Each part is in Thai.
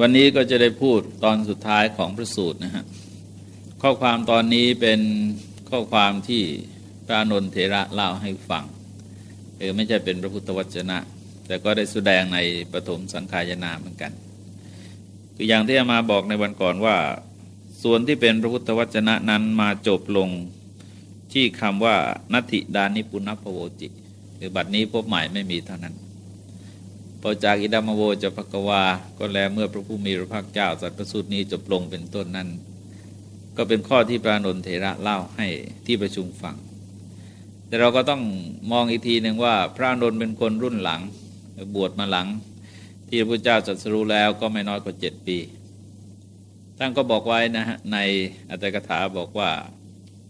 วันนี้ก็จะได้พูดตอนสุดท้ายของพระสูตรนะฮะข้อความตอนนี้เป็นข้อความที่พระนนทเถระเล่าให้ฟังเออไม่ใช่เป็นพระพุทธวจนะ แต่ก็ได้แสดงในปฐมสังขายนาเหมือนกัน คืออย่างที่มาบอกในวันก่อนว่า ส่วนที่เป็นพระพุทธวจนะนั้นมาจบลงที่คำว่านัตถิดานิปุณพโวจิ คือบัดนี้พบใหม่ไม่มีเท่านั้น พอจากอิดามโวจะภกวา ก็แล้วเมื่อพระผู้มีพระภาคเจ้าสัตว์ประสูตรนี้จบลงเป็นต้นนั้น ก็เป็นข้อที่พระนนเถระเล่าให้ที่ประชุมฟัง แต่เราก็ต้องมองอีกทีหนึ่งว่าพระนนเป็นคนรุ่นหลัง บวชมาหลัง ที่พระพุทธเจ้าจัดสรู้แล้วก็ไม่น้อยกว่าเจ็ดปีท่านก็บอกไว้นะฮะในอัตถกถาบอกว่า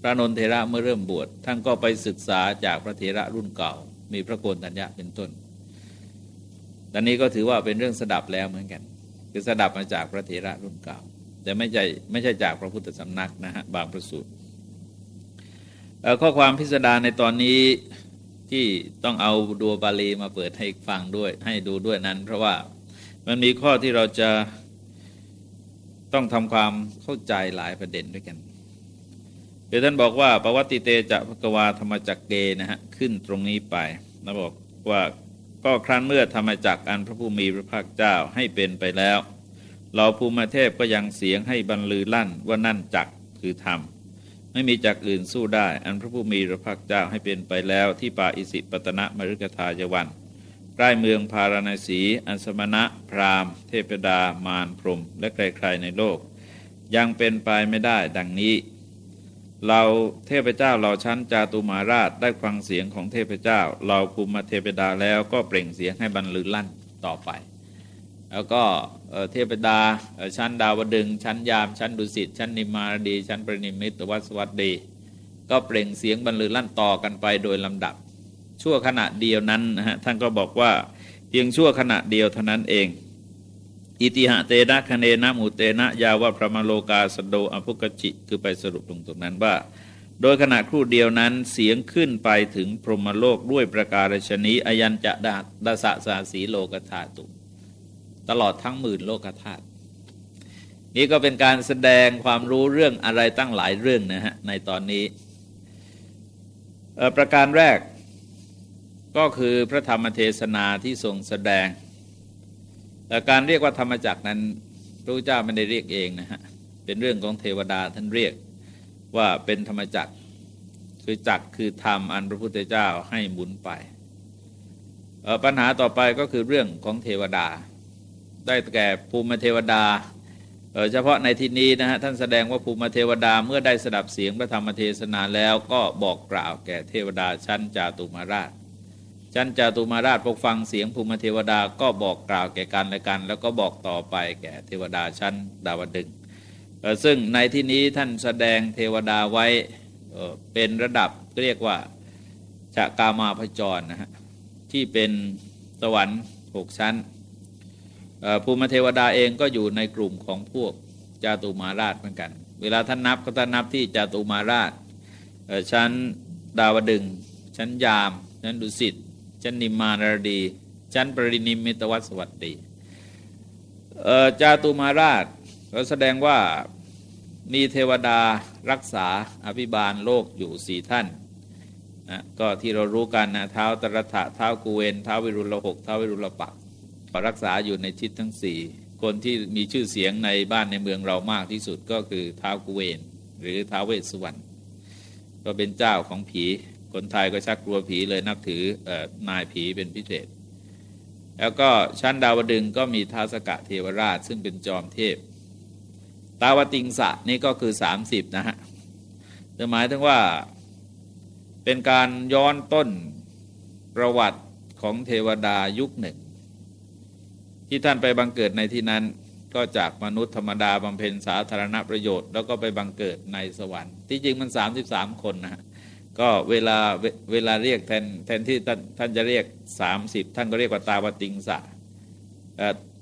พระนนเถระเมื่อเริ่มบวชท่านก็ไปศึกษาจากพระเถระรุ่นเก่า มีพระโกนัญญาเป็นต้น ตอนนี้ก็ถือว่าเป็นเรื่องสดับแล้วเหมือนกัน คือสดับมาจากพระเถระรุ่นเก่า แต่ไม่ใช่ไม่ใช่จากพระพุทธสำนักนะฮะบางประสูตรข้อความพิสดารในตอนนี้ที่ต้องเอาดูบาลีมาเปิดให้ฟังด้วย ให้ดูด้วยนั้น เพราะว่ามันมีข้อที่เราจะต้องทำความเข้าใจหลายประเด็นด้วยกันเดี๋ยวท่านบอกว่าปวัติเตจะภกวาธรรมจักเกนะฮะขึ้นตรงนี้ไปนะบอกว่า ก็ครั้นเมื่อธรรมจักอันพระผู้มีพระภาคเจ้าให้เป็นไปแล้วเราภูมิเทพก็ยังเสียงให้บรรลือลั่นว่านั่นจักคือธรรมไม่มีจักอื่นสู้ได้ อันพระผู้มีพระภาคเจ้าให้เป็นไปแล้วที่ป่าอิสิปตนะมฤกทายวันใกล้เมืองพาราณสี อันสมณะ พราหมณ์ เทพดามารพรม และใครๆในโลก ยังเป็นไปไม่ได้ดังนี้ เราเทพเจ้าเราชั้นจาตุมาราชได้ฟังเสียงของเทพเจ้า เราภูมิเทพดาแล้วก็เปล่งเสียงให้บรรลือลั่นต่อไป แล้วก็เทพดาชั้นดาวดึงชั้นยาม ชั้นดุสิตชั้นนิมารดี ชั้นปรินิมิตวัสวัสดี ก็เปล่งเสียงบรรลือลั่นต่อกันไปโดยลำดับ ชั่วขณะเดียวนั้นนะฮะท่านก็บอกว่าเพียงชั่วขณะเดียวเท่านั้นเอง อิติหะเตนะคเนนะมุเตนะยาวะพระมโลกาสโดอภุกจิ คือไปสรุปตรงตรงนั้นว่า โดยขณะครู่เดียวนั้นเสียงขึ้นไปถึงพรหมโลกด้วยประการชนีอยันจะดาดาสะสาสีโลกธาตุ ตลอดทั้งหมื่นโลกธาตุนี่ก็เป็นการแสดงความรู้เรื่องอะไรตั้งหลายเรื่องนะฮะในตอนนี้ ประการแรกก็คือพระธรรมเทศนาที่ทรงแสดง การเรียกว่าธรรมจักนั้นพระพุทธเจ้าไม่ได้เรียกเองนะฮะเป็นเรื่องของเทวดาท่านเรียกว่าเป็นธรรมจักคือจักคือธรรมอันพระพุทธเจ้าให้หมุนไปปัญหาต่อไปก็คือเรื่องของเทวดา ได้แก่ภูมิเทวดาเฉพาะในที่นี้นะฮะท่านแสดงว่าภูมิเทวดาเมื่อได้สดับเสียงพระธรรมเทศนาแล้วก็บอกกล่าวแก่เทวดาชั้นจาตุมาราช ชั้นจาตุมาราชพกฟังเสียงภูมิเทวดาก็บอกกล่าวแก่กันและกัน แล้วก็บอกต่อไปแก่เทวดาชั้นดาวดึงซึ่งในที่นี้ท่านแสดงเทวดาไว้เป็นระดับเรียกว่าจะกามาพจรนะฮะที่เป็นสวรรค์หกชั้นภูมิเทวดาเองก็อยู่ในกลุ่มของพวกจาตุมาราชเหมือนกัน เวลาท่านนับก็ท่านนับที่จาตุมาราชชั้นดาวดึงชั้นยามชั้นดุสิต ชั้นนิมานรดี ชั้นปรินิมิตวัสวัสดีจาตุมาราชก็แสดงว่ามีเทวดารักษาอภิบาลโลกอยู่สี่ท่านนะก็ที่เรารู้กันนะเท้าตรถะเท้ากูเวนเท้าวิรุลหกเท้าวิรุลปักรักษาอยู่ในทิศทั้งสี่คนที่มีชื่อเสียงในบ้านในเมืองเรามากที่สุดก็คือเท้ากูเวน หรือเท้าเวสสุวรรณก็เป็นเจ้าของผี คนไทยก็ชักกลัวผีเลยนับถือนายผีเป็นพิเศษ แล้วก็ชั้นดาวดึงก็มีท้าสกะเทวราช ซึ่งเป็นจอมเทพ ตาวติงสะนี่ก็คือ 30 นะฮะหมายถึงว่าเป็นการย้อนต้นประวัติของเทวดายุคหนึ่ง ที่ท่านไปบังเกิดในที่นั้นก็จากมนุษย์ธรรมดาบำเพ็ญสาธารณประโยชน์ แล้วก็ไปบังเกิดในสวรรค์ ที่จริงมัน 33 คนนะฮะ ก็เวลาเวลาเรียกแทนแทนที่ท่านท่านจะเรียก 30 ท่านก็เรียกว่าตาวติงสะ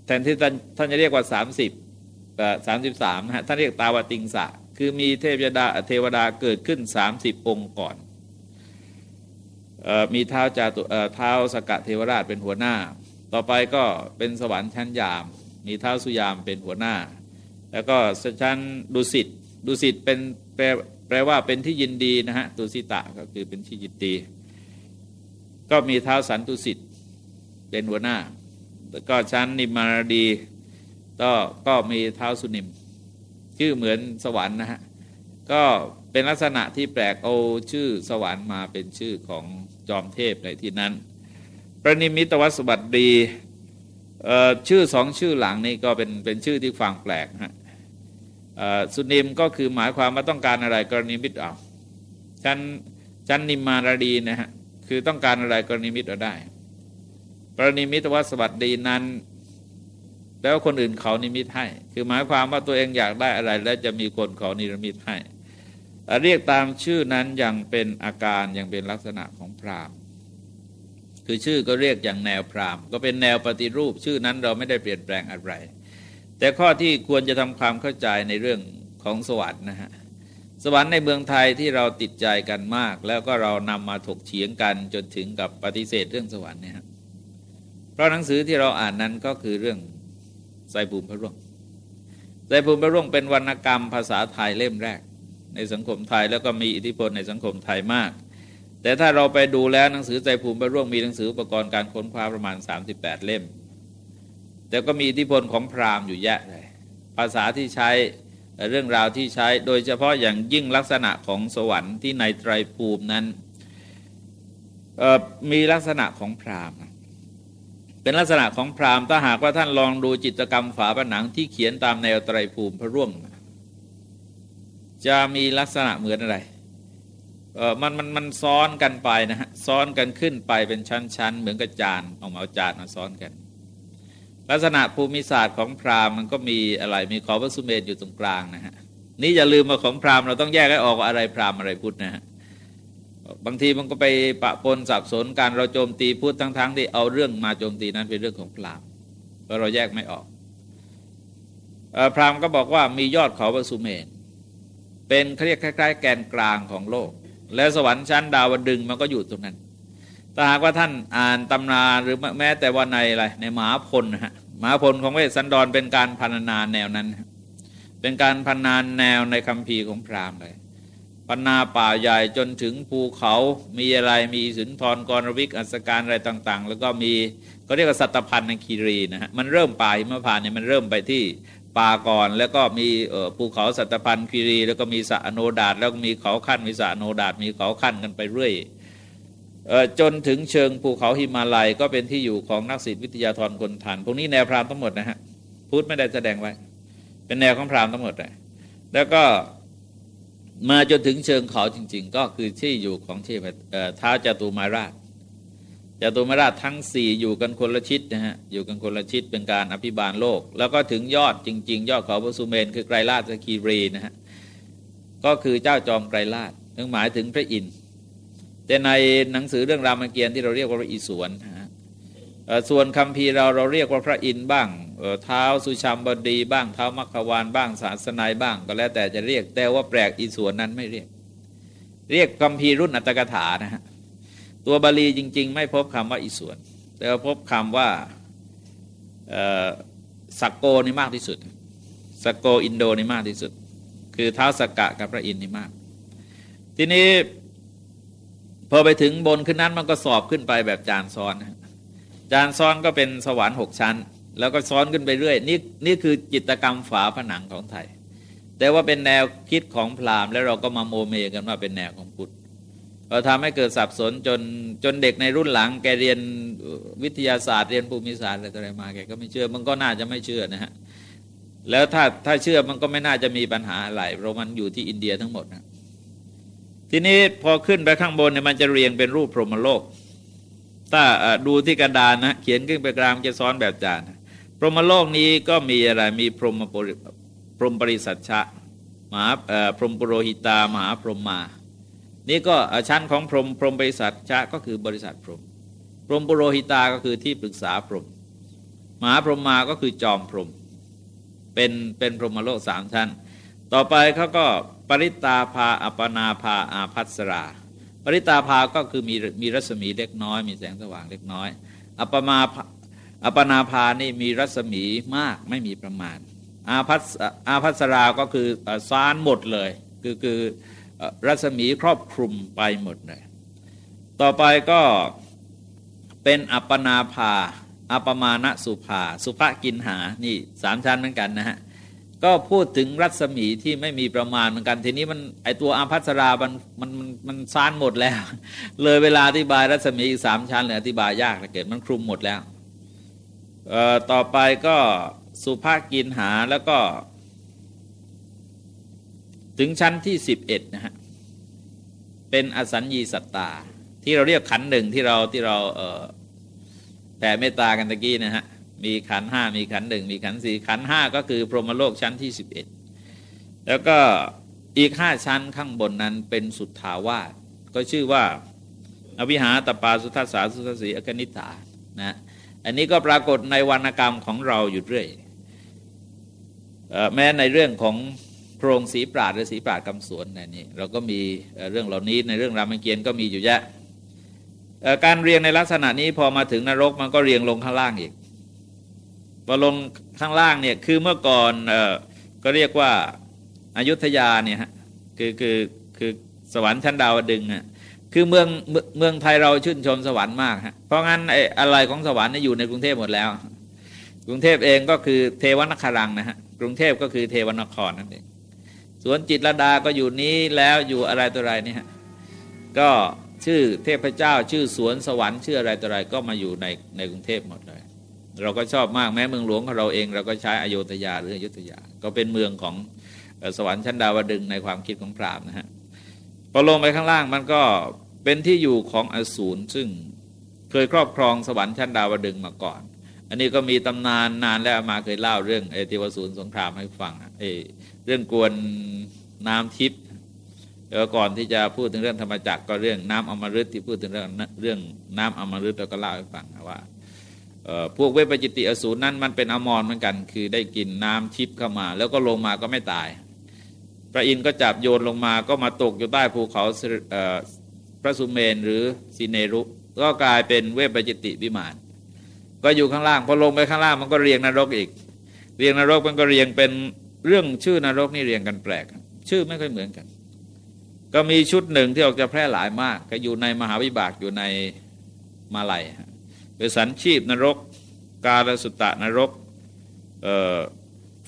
แทนที่ท่านท่านจะเรียกว่า 30 33นะฮะท่านเรียกตาวติงสะ คือมีเทพยดาเทวดาเกิดขึ้น 30 องค์ก่อนมีเท้าจาตุเท้าสกะเทวราชเป็นหัวหน้า ต่อไปก็เป็นสวรรค์ชั้นยาม มีเท้าสุยามเป็นหัวหน้า แล้วก็ชั้นดุสิตดุสิตเป็นแปล แปลว่าเป็นที่ยินดีนะฮะตุสิตะก็คือเป็นที่ยินดี ก็มีเท้าสันตุสิตเป็นหัวหน้า แล้วก็ชั้นนิมารดีก็ก็มีเท้าสุนิม ชื่อเหมือนสวรรค์นะฮะ ก็เป็นลักษณะที่แปลกเอาชื่อสวรรค์มาเป็นชื่อของจอมเทพในที่นั้น ประนิมิตวัสบัตดีชื่อสองชื่อหลังนี่ก็เป็นเป็นชื่อที่ฟังแปลกฮะ สุนิมก็คือหมายความว่าต้องการอะไรกรณีมิตรเอาชั้นชั้นนิมมารดีนะฮะคือต้องการอะไรกรณีมิตรเอาได้กรณีมิตรวัสบัตดีนั้น แล้วคนอื่นเขานิมิตให้ คือหมายความว่าตัวเองอยากได้อะไร แล้วจะมีคนเขานิรมิตให้ เรียกตามชื่อนั้นอย่างเป็นอาการอย่างเป็นลักษณะของพราหมณ์ คือชื่อก็เรียกอย่างแนวพราหมณ์ ก็เป็นแนวปฏิรูปชื่อนั้นเราไม่ได้เปลี่ยนแปลงอะไร แต่ข้อที่ควรจะทำความเข้าใจในเรื่องของสวรรค์นะฮะสวรรค์ในเมืองไทยที่เราติดใจกันมาก แล้วก็เรานำมาถกเฉียงกันจนถึงกับปฏิเสธเรื่องสวรรค์เนี่ยเพราะหนังสือที่เราอ่านนั้นก็คือเรื่องไซภูมิพระร่วงไซภูมิพระร่วงเป็นวรรณกรรมภาษาไทยเล่มแรก ในสังคมไทยแล้วก็มีอิทธิพลในสังคมไทยมาก แต่ถ้าเราไปดูแล้วหนังสือไซภูมิพระร่วงมีหนังสืออุปกรณ์การค้นคว้าประมาณ 38 เล่ม แต่ก็มีอิทธิพลของพราหมณ์อยู่แยะเลยภาษาที่ใช้เรื่องราวที่ใช้โดยเฉพาะอย่างยิ่งลักษณะของสวรรค์ที่ในไตรภูมินั้นมีลักษณะของพราหมณ์ เป็นลักษณะของพราหมณ์ถ้าหากว่าท่านลองดูจิตกรรมฝาผนังที่เขียนตามแนวไตรภูมิพระร่วง จะมีลักษณะเหมือนอะไรมันมันมันซ้อนกันไปนะฮะซ้อนกันขึ้นไปเป็นชั้นๆ เหมือนกระจานเอามาเอาจานมาซ้อนกัน ลักษณะภูมิศาสตร์ของพราหมณ์มันก็มีอะไรมีขอพระสุเมธอยู่ตรงกลางนะฮะนี่อย่าลืมว่าของพราหมณ์เราต้องแยกให้ออกว่าอะไรพราหมณ์อะไรพุทธนะฮะบางทีมันก็ไปปะปนสับสนการเราโจมตีพูดทั้งๆทที่เอาเรื่องมาโจมตีนั้นเป็นเรื่องของพราหมณ์เพราะเราแยกไม่ออกพราหมณ์ก็บอกว่ามียอดเขาปสุเมน เป็นเขาเรียกคล้าย ๆ แกนกลางของโลก และสวรรค์ชั้นดาวดึงมันก็อยู่ตรงนั้น ถ้าหากว่าท่านอ่านตำนาหรือแม้แต่ว่าในอะไรในมหาพลนะฮะมหาพลของเวสสันดรเป็นการพันนาแนวนั้น เป็นการพันนานแนวในคัมภีร์ของพราหมณ์เลยพันนาป่าใหญ่จนถึงภูเขามีอะไรมีสุนทรกรวิกอัศการอะไรต่าง ๆ แล้วก็มีก็เรียกว่าสัตพันธ์ในคีรีนะฮะมันเริ่มป่าหิมพานเนี่ยมันเริ่มไปที่ป่าก่อน แล้วก็มีภูเขาสัตพันธ์คีรี แล้วก็มีสะโนดาตแล้วก็มีเขาขั้นมีสะโนดาตมีเขาขั้นกันไปเรื่อย จนถึงเชิงภูเขาหิมาลัย ก็เป็นที่อยู่ของนักศิษย์วิทยาธรคนทันพวกนี้แนวพราหมณ์ทั้งหมดนะฮะพูดไม่ได้แสดงไว้ เป็นแนวของพราหมณ์ทั้งหมดเลยแล้วก็มาจนถึงเชิงเขาจริง ๆ ก็คือที่อยู่ของเทพท้าจตุมาราชจตุมาราชทั้งสี่อยู่กันคนละชิดนะฮะอยู่กันคนละชิดเป็นการอภิบาลโลก แล้วก็ถึงยอดจริง ๆ ยอดเขาพระสุเมนคือไกรลาชสกีรีนะฮะก็คือเจ้าจอมไกรลาชนึงหมายถึงพระอินทร์ แต่ในหนังสือเรื่องรามเกียรติ์ที่เราเรียกว่าพระอิศวรนส่วนคำพีเราเราเรียกว่าพระอินทร์บ้างเท้าสุชามบดีบ้างเท้ามัคควานบ้างศาสนายบ้าง ก็แล้วแต่จะเรียกแต่ว่าแปลกอีส่วนนั้นไม่เรียก เรียกคำพีรุ่นอัตกถานะฮะตัวบาลีจริง ๆ ไม่พบคำว่าอีส่วนแต่พบคำว่าสักโกนี่มากที่สุดสักโกอินโดนี่มากที่สุด คือเท้าสกกะกับพระอินทร์นี่มาก ทีนี้ พอไปถึงบนขึ้นนั้นมันก็สอบขึ้นไปแบบจานซ้อน จานซ้อนก็เป็นสวรรค์หกชั้น แล้วก็ซ้อนขึ้นไปเรื่อยนี่นี่คือจิตกรรมฝาผนังของไทย แต่ว่าเป็นแนวคิดของพราหมณ์แล้วเราก็มาโมเมกันว่าเป็นแนวของพุทธเราทำให้เกิดสับสนจนจนเด็กในรุ่นหลัง แกเรียนวิทยาศาสตร์เรียนภูมิศาสตร์อะไรต่ออะไรมาแกก็ไม่เชื่อมันก็น่าจะไม่เชื่อนะฮะแล้วถ้าถ้าเชื่อมันก็ไม่น่าจะมีปัญหาอะไรเพราะมันอยู่ที่อินเดียทั้งหมดนะ ทีนี้พอขึ้นไปข้างบนเนี่ยมันจะเรียงเป็นรูปพรหมโลก ถ้าดูที่กระดานนะเขียนขึ้นไปกลางจะซ้อนแบบจานพรหมโลกนี้ก็มีอะไรมีพรหมปริพรหมปริสัชชะมหาพรหมปุโรหิตามหาพรหมมา นี่ก็ชั้นของพรหมพรหมบริษัทชะก็คือบริษัทพรหมพรหมปุโรหิตาก็คือที่ปรึกษาพรหมมหาพรหมมาก็คือจอมพรหมเป็นเป็นพรหมโลกสามชั้น ต่อไปเขาก็ปริตาภาอัปนาภาอาพัสรา ปริตาภาก็คือมีมีรัศมีเล็กน้อย มีแสงสว่างเล็กน้อย อัปมาอัปนาภานี่มีรัศมีมากไม่มีประมาณ อาพัสอาพัสราก็คือซานหมดเลย คือคือรัศมีครอบคลุมไปหมดเลย ต่อไปก็เป็นอัปนาภาอัปมาณสุภา สุภกินหา นี่สามชั้นเหมือนกันนะฮะ ก็พูดถึงรัศมีที่ไม่มีประมาณเหมือนกัน ทีนี้มันไอตัวอาพัสรามันมันมันมันซานหมดแล้ว เลยเวลาอธิบายรัศมีอีกสามชั้นเลยอธิบายยากเกิดมันคลุมหมดแล้วต่อไปก็สุภากินหาแล้วก็ ถึงชั้นที่สิบเอ็ดนะฮะเป็นอสัญญีสัตตา ที่เราเรียกขันหนึ่งที่เราที่เราเแผ่เมตตากันตะกี้นะฮะ มีขันห้ามีขันหนึ่งมีขันสี่ขันห้าก็คือพรหมโลกชั้นที่สิบเอ็ดแล้วก็อีกห้าชั้นข้างบนนั้นเป็นสุทธาวาสก็ชื่อว่า อวิหาตปาสุทัสสาสุทสีอกนิฐานะอันนี้ก็ปรากฏในวรรณกรรมของเราอยู่เรื่อยแม้ในเรื่องของโครงสีปราดหรือสีปราดกำสวนในนี้เราก็มีเรื่องเหล่านี้ในเรื่องรามเกียรติ์ก็มีอยู่เยอะการเรียงในลักษณะนี้พอมาถึงนรกมันก็เรียงลงข้างล่างอีก พอลงข้างล่างเนี่ยคือเมื่อก่อนก็เรียกว่าอายุทยาเนี่ยฮะคือคือคือสวรรค์ชั้นดาวดึงอะคือเมืองเมืองไทยเราชื่นชมสวรรค์มากฮะเพราะงั้นไอ้อะไรของสวรรค์นี่อยู่ในกรุงเทพหมดแล้ว กรุงเทพเองก็คือเทวนครังนะฮะกรุงเทพก็คือเทวนครนั่นเองสวนจิตรดาก็อยู่นี้แล้วอยู่อะไรตัวอะไรนี่ฮะก็ชื่อเทพเจ้าชื่อสวนสวรรค์ชื่ออะไรตัวอะไรก็มาอยู่ในในกรุงเทพหมดเลย เราก็ชอบมากแม้เมืองหลวงของเราเอง เราก็ใช้อโยธยาหรืออยุธยา ก็เป็นเมืองของสวรรค์ชั้นดาวดึงในความคิดของพราหมณ์นะฮะพอลงไปข้างล่างมันก็เป็นที่อยู่ของอสูรซึ่งเคยครอบครองสวรรค์ชั้นดาวดึงมาก่อน อันนี้ก็มีตำนานนานแล้วมาเคยเล่าเรื่องเอติวสูรสงครามให้ฟังเอเรื่องกวนน้ำทิพย์แล้วก่อนที่จะพูดถึงเรื่องธรรมจักรก็เรื่องน้ำอมฤตที่พูดถึงเรื่องเรื่องน้ำอมฤตเราก็เล่าให้ฟังว่า พวกเวปจิติอสูรนั้นมันเป็นอมรเหมือนกัน คือได้กินน้ำทิพเข้ามา แล้วก็ลงมาก็ไม่ตาย พระอินทร์ก็จับโยนลงมาก็มาตกอยู่ใต้ภูเขาพระสุเมนหรือสิเนรุ ก็กลายเป็นเวปจิติวิมานก็อยู่ข้างล่างพอลงไปข้างล่างมันก็เรียงนรกอีก เรียงนรกมันก็เรียงเป็นเรื่องชื่อนรกนี่เรียงกันแปลก ชื่อไม่ค่อยเหมือนกัน ก็มีชุดหนึ่งที่ออกจะแพร่หลายมาก ก็อยู่ในมหาวิบากอยู่ในมาลัย คือสันชีพนรก กาลสุตตะนรก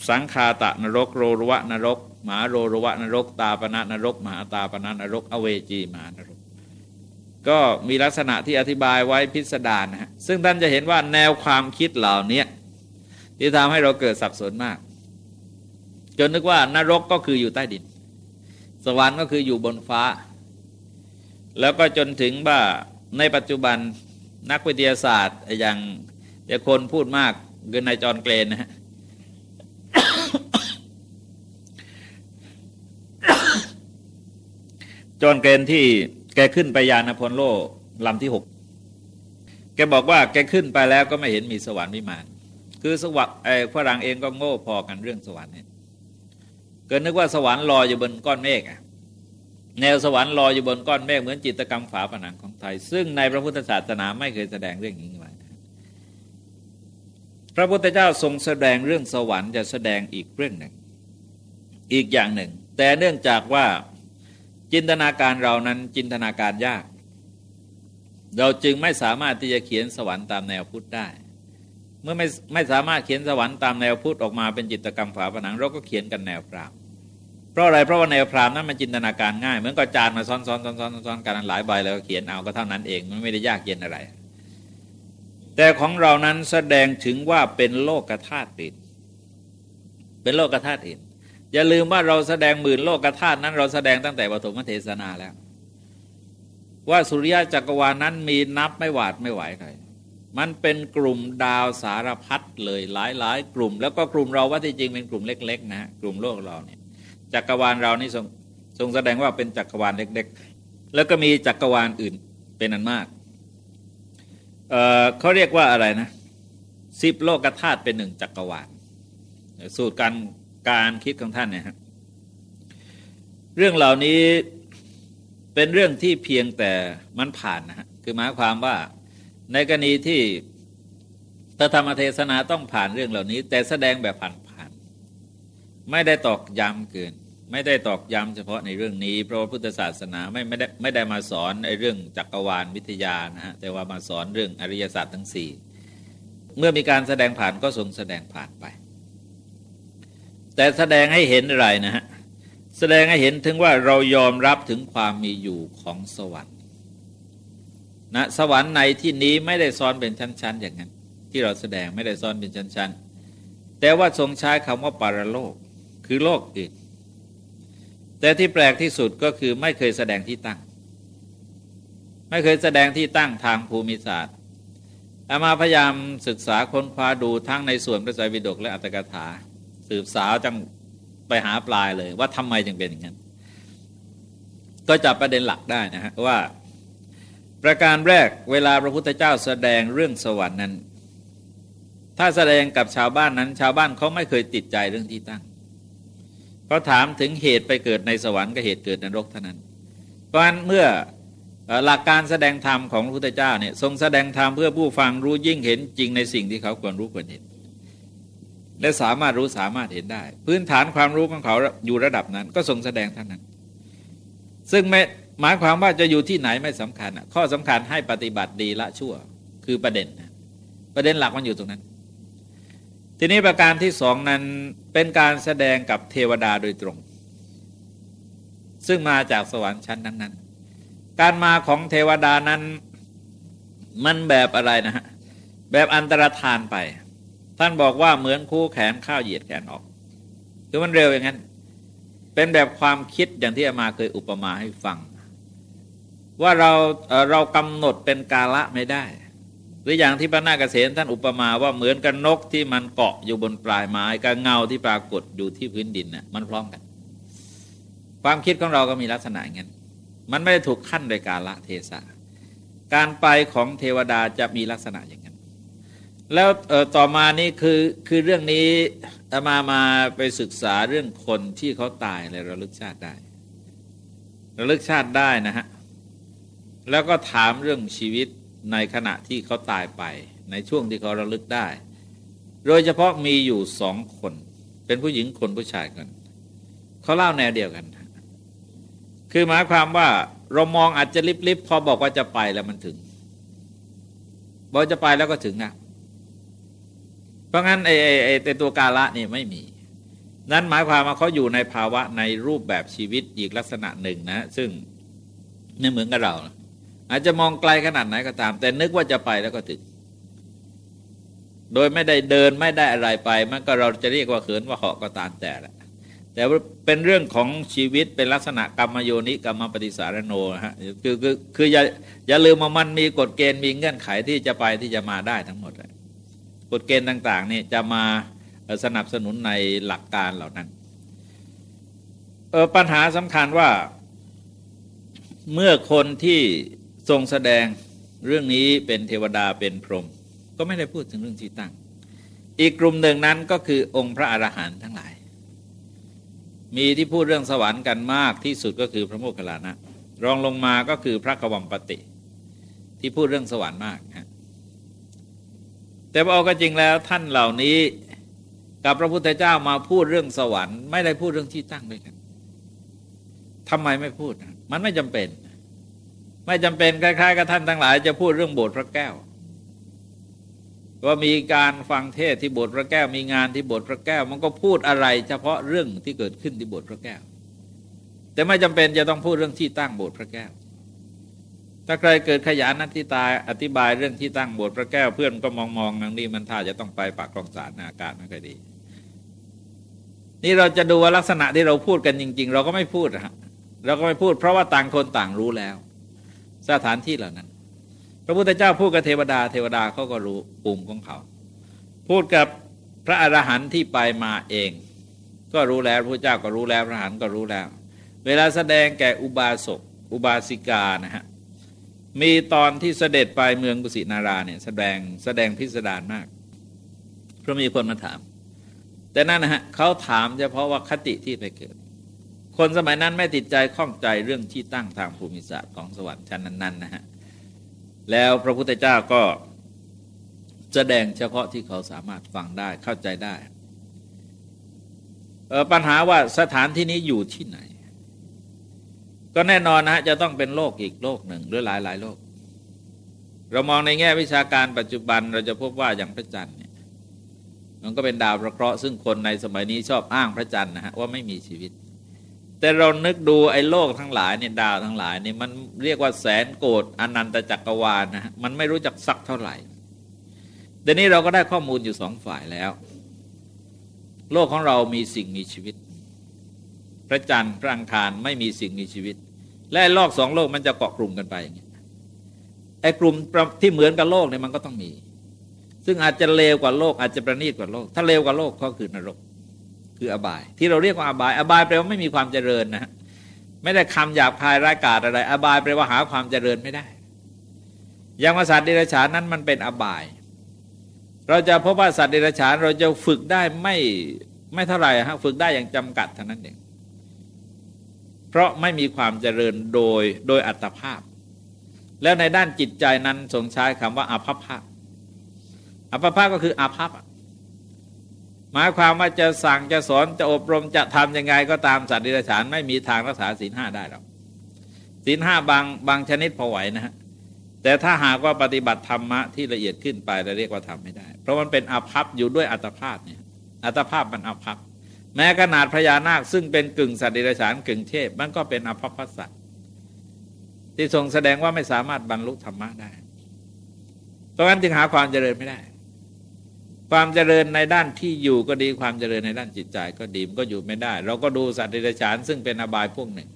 สังคาตะนรก โรรวะนรกมหาโรรวะนรก ตาปณะนรกมหาตาปณะนรก อเวจีมหานรก ก็มีลักษณะที่อธิบายไว้พิสดารนะฮะซึ่งท่านจะเห็นว่าแนวความคิดเหล่านี้ที่ทำให้เราเกิดสับสนมาก จนนึกว่านรกก็คืออยู่ใต้ดิน สวรรค์ก็คืออยู่บนฟ้า แล้วก็จนถึงว่าในปัจจุบัน นักวิทยาศาสตร์อย่างอย่างคนพูดมากเกินนายจอนเกรนนะฮะจอนเกรนที่แกขึ้นไปยานอพอลโลลำที่หกแกบอกว่าแกขึ้นไปแล้วก็ไม่เห็นมีสวรรค์วิมาน คือสวรรค์ไอ้ฝรั่งเองก็โง่พอกันเรื่องสวรรค์เนี่ยเกิดนึกว่าสวรรค์ลอยอยู่บนก้อนเมฆอะ แนวสวรรค์ลอยอยู่บนก้อนเมฆเหมือนจิตกรรมฝาผนังของไทย ซึ่งในพระพุทธศาสนาไม่เคยแสดงเรื่องนี้ไว้พระพุทธเจ้าทรงแสดงเรื่องสวรรค์จะแสดงอีกเรื่องหนึ่ง อีกอย่างหนึ่ง แต่เนื่องจากว่าจินตนาการเรานั้นจินตนาการยาก เราจึงไม่สามารถที่จะเขียนสวรรค์ตามแนวพุทธได้ เมื่อไม่ไม่สามารถเขียนสวรรค์ตามแนวพุทธออกมาเป็นจิตกรรมฝาผนัง เราก็เขียนกันแนวพราหมณ์ เพราะอะไรเพราะว่าแนพราหมณ์นั้นมันจินตนาการง่าย เหมือนกับจานมาซ้อนซ้อนซ้อนซ้อนซ้อนกันหลายใบแล้วก็เขียนเอาก็เท่านั้นเองมันไม่ได้ยากเย็นอะไร แต่ของเรานั้นแสดงถึงว่าเป็นโลกธาตุอื่นเป็นโลกธาตุอื่นอย่าลืมว่าเราแสดงหมื่นโลกธาตุนั้น เราแสดงตั้งแต่ปฐมเทศนาแล้ว ว่าสุริยะจักรวาลนั้นมีนับไม่หวาดไม่ไหวใครมันเป็นกลุ่มดาวสารพัดเลยหลายหลายกลุ่ม แล้วก็กลุ่มเราว่าที่จริงเป็นกลุ่มเล็ก ๆ นะกลุ่มโลกเราเนี่ย จักรวาลเรานี่ทรงทรงแสดงว่าเป็นจักรวาลเล็ก ๆ แล้วก็มีจักรวาลอื่นเป็นอันมากเเขาเรียกว่าอะไรนะสิบโลกธาตุเป็นหนึ่งจักรวาลสูตรการการคิดของท่านเนี่ยฮะเรื่องเหล่านี้เป็นเรื่องที่เพียงแต่มันผ่านนะฮะคือหมายความว่าในกรณีที่แต่ธรรมเทศนาต้องผ่านเรื่องเหล่านี้ แต่แสดงแบบผ่าน ไม่ได้ตอกย้ำเกิน ไม่ได้ตอกย้ำเฉพาะในเรื่องนี้ เพราะว่าพุทธศาสนาไม่ไม่ได้ไม่ได้มาสอนในเรื่องจักรวาลวิทยานะฮะแต่ว่ามาสอนเรื่องอริยศาสตร์ทั้งสี่เมื่อมีการแสดงผ่านก็ทรงแสดงผ่านไป แต่แสดงให้เห็นอะไรนะฮะแสดงให้เห็นถึงว่าเรายอมรับถึงความมีอยู่ของสวรรค์นะสวรรค์ในที่นี้ไม่ได้ซ้อนเป็นชั้น ๆ อย่างนั้น ที่เราแสดงไม่ได้ซ้อนเป็นชั้น ๆ แต่ว่าทรงใช้คำว่าปารโลก คือโลกอื่น แต่ที่แปลกที่สุดก็คือไม่เคยแสดงที่ตั้ง ไม่เคยแสดงที่ตั้งทางภูมิศาสตร์อามาพยายามศึกษาค้นคว้าดูทั้งในส่วนพระไตรปิฎกและอัตถกถา สืบสาวจังไปหาปลายเลย ว่าทำไมจึงเป็นอย่างนั้น ก็จับประเด็นหลักได้นะฮะว่า ประการแรกเวลาพระพุทธเจ้าแสดงเรื่องสวรรค์นั้น ถ้าแสดงกับชาวบ้านนั้น ชาวบ้านเขาไม่เคยติดใจเรื่องที่ตั้ง เขาถามถึงเหตุไปเกิดในสวรรค์กับเหตุเกิดนรกเท่านั้น เพราะฉะนั้นเมื่อหลักการแสดงธรรมของพระพุทธเจ้าเนี่ยทรงแสดงธรรมเพื่อผู้ฟังรู้ยิ่งเห็นจริงในสิ่งที่เขาควรรู้ควรเห็น และสามารถรู้สามารถเห็นได้ พื้นฐานความรู้ของเขาอยู่ระดับนั้น ก็ทรงแสดงเท่านั้น ซึ่งไม่หมายความว่าจะอยู่ที่ไหนไม่สำคัญข้อสำคัญให้ปฏิบัติดีละชั่ว คือประเด็นประเด็นหลักมันอยู่ตรงนั้น ทีนี้ประการที่สองนั้นเป็นการแสดงกับเทวดาโดยตรง ซึ่งมาจากสวรรค์ชั้นนั้น ๆ การมาของเทวดานั้นมันแบบอะไรนะฮะแบบอันตรธานไป ท่านบอกว่าเหมือนคู่แขนข้าวเหยียดแขนออกคือมันเร็วอย่างนั้น เป็นแบบความคิดอย่างที่อามาเคยอุปมาให้ฟัง ว่าเราเรากำหนดเป็นกาละไม่ได้ หรืออย่างที่พระนาคเษนท่านอุปมาว่าเหมือนกับนกที่มันเกาะอยู่บนปลายไม้กับเงาที่ปรากฏอยู่ที่พื้นดินน่ะมันพร้อมกัน ความคิดของเราก็มีลักษณะอย่างนั้นมันไม่ได้ถูกขั้นโดยกาละเทศะการไปของเทวดาจะมีลักษณะอย่างนั้น แล้วต่อมานี่คือคือเรื่องนี้มามาไปศึกษาเรื่องคนที่เขาตายอะไรระลึกชาติได้ระลึกชาติได้นะฮะแล้วก็ถามเรื่องชีวิต ในขณะที่เขาตายไป ในช่วงที่เขาระลึกได้ โดยเฉพาะมีอยู่สองคน เป็นผู้หญิงคนผู้ชายกันเขาเล่าแนวเดียวกัน คือหมายความว่าเรามองอาจจะลิบๆพอบอกว่าจะไปแล้วมันถึงบอกจะไปแล้วก็ถึงนะ เพราะงั้นไอ้ไอ้ไอ้ตัวกาละนี่ไม่มี นั้นหมายความว่าเขาอยู่ในภาวะในรูปแบบชีวิตอีกลักษณะหนึ่งนะ ซึ่งไม่เหมือนกับเรานะ อาจจะมองไกลขนาดไหนก็ตาม แต่นึกว่าจะไปแล้วก็ถึง โดยไม่ได้เดินไม่ได้อะไรไป มันก็เราจะเรียกว่าเขินว่าเหาะก็ตามแต่ละแต่ว่าเป็นเรื่องของชีวิตเป็นลักษณะกรรมโยนิกรรมปฏิสารโนฮะคือคือคืออย่าอย่าลืมว่ามันมีกฎเกณฑ์มีเงื่อนไขที่จะไปที่จะมาได้ทั้งหมดเลยกฎเกณฑ์ต่างๆนี่จะมาสนับสนุนในหลักการเหล่านั้นปัญหาสำคัญว่าเมื่อคนที่ ทรงแสดงเรื่องนี้เป็นเทวดาเป็นพรหมก็ไม่ได้พูดถึงเรื่องที่ตั้ง อีกกลุ่มหนึ่งนั้นก็คือองค์พระอรหันต์ทั้งหลาย มีที่พูดเรื่องสวรรค์กันมากที่สุดก็คือพระโมคคัลลานะ รองลงมาก็คือพระกวัมปติ ที่พูดเรื่องสวรรค์มากฮะแต่เอาก็จริงแล้วท่านเหล่านี้กับพระพุทธเจ้ามาพูดเรื่องสวรรค์ ไม่ได้พูดเรื่องที่ตั้งด้วยกันทำไมไม่พูด มันไม่จำเป็น ไม่จำเป็นคล้ายๆกับท่านทั้งหลาย จะพูดเรื่องโบสถ์พระแก้ว ว่ามีการฟังเทศที่โบสถ์พระแก้ว มีงานที่โบสถ์พระแก้ว มันก็พูดอะไร เฉพาะเรื่องที่เกิดขึ้นที่โบสถ์พระแก้ว แต่ไม่จำเป็นจะต้องพูดเรื่องที่ตั้งโบสถ์พระแก้ว ถ้าใครเกิดขยันนัที่ตายอธิบายเรื่องที่ตั้งโบสถ์พระแก้วเพื่อนก็มองมองอย่างนี้มันท่าจะต้องไปปากกองสารอากาศไม่ค่อยดี นี่เราจะดูว่าลักษณะที่เราพูดกันจริง ๆ เราก็ไม่พูดฮะเราก็ไม่พูด เพราะว่าต่างคนต่างรู้แล้ว สถานที่เหล่านั้น พระพุทธเจ้าพูดกับเทวดา เทวดาเขาก็รู้ปุ่มของเขา พูดกับพระอรหันต์ที่ไปมาเอง ก็รู้แล้วพระเจ้าก็รู้แล้วพระอรหันต์ก็รู้แล้ว เวลาแสดงแก่อุบาสกอุบาสิกานะฮะมีตอนที่เสด็จไปเมืองกุสินาราเนี่ยแสดงแสดงพิสดารมากเพราะมีคนมาถาม แต่นั่นนะฮะเขาถามเฉพาะว่าคติที่ไปเกิด คนสมัยนั้นไม่ติดใจข้องใจเรื่องที่ตั้งทางภูมิศาสตร์ของสวรรค์ชั้นนั้นๆนะฮะแล้วพระพุทธเจ้าก็แสดงเฉพาะที่เขาสามารถฟังได้เข้าใจได้ ปัญหาว่าสถานที่นี้อยู่ที่ไหน ก็แน่นอนนะจะต้องเป็นโลกอีกโลกหนึ่งหรือหลายหลายโลก เรามองในแง่วิชาการปัจจุบันเราจะพบว่าอย่างพระจันทร์เนี่ยมันก็เป็นดาวประเคราะห์ซึ่งคนในสมัยนี้ชอบอ้างพระจันทร์นะฮะว่าไม่มีชีวิต แต่เรานึกดูไอ้โลกทั้งหลายเนี่ยดาวทั้งหลายเนี่ยมันเรียกว่าแสนโกดอนันตจักรวาลนะฮะมันไม่รู้จักสักเท่าไหร่เดี๋ยวนี้เราก็ได้ข้อมูลอยู่สองฝ่ายแล้ว โลกของเรามีสิ่งมีชีวิต พระจันทร์พระอังคารไม่มีสิ่งมีชีวิต และโลกสองโลกมันจะเกาะกลุ่มกันไปอย่างเงี้ยไอ้กลุ่มที่เหมือนกับโลกเนี่ยมันก็ต้องมี ซึ่งอาจจะเลวกว่าโลกอาจจะประณีตกว่าโลก ถ้าเลวกว่าโลกก็คือนรก คืออบาย ที่เราเรียกว่าอบาย อบายแปลว่าไม่มีความเจริญนะฮะไม่ได้คำหยาบคายร้ายกาจอะไร อบายแปลว่าหาความเจริญไม่ได้อย่างสัตว์เดรัจฉานนั้นมันเป็นอบาย เราจะพบว่าสัตว์เดรัจฉานเราจะฝึกได้ไม่ไม่เท่าไหร่ฮะฝึกได้อย่างจำกัดเท่านั้นเองเพราะไม่มีความเจริญโดยโดยอัตภาพ แล้วในด้านจิตใจนั้นทรงใช้คำว่าอภพะอภพะก็คืออาภัพ หมายความว่าจะสั่งจะสอนจะอบรมจะทำยังไงก็ตามสัตว์เดรัจฉานไม่มีทางรักษาศีลห้าได้หรอกศีลห้าบางบางชนิดพอไหวนะฮะแต่ถ้าหากว่าปฏิบัติธรรมะที่ละเอียดขึ้นไปเราเรียกว่าทำไม่ได้ เพราะมันเป็นอภัพอยู่ด้วยอัตภาพเนี่ยอัตภาพมันอภัพแม้ขนาดพญานาคซึ่งเป็นกึ่งสัตว์เดรัจฉานกึ่งเทพมันก็เป็นอภัพสัตว์ที่ทรงแสดงว่าไม่สามารถบรรลุธรรมะได้ เพราะงั้นจึงหาความเจริญไม่ได้ ความเจริญในด้านที่อยู่ก็ดีความเจริญในด้านจิตใจก็ดีมันก็อยู่ไม่ได้ เราก็ดูสัตว์เดรัจฉานซึ่งเป็นอบายพวกหนึ่ง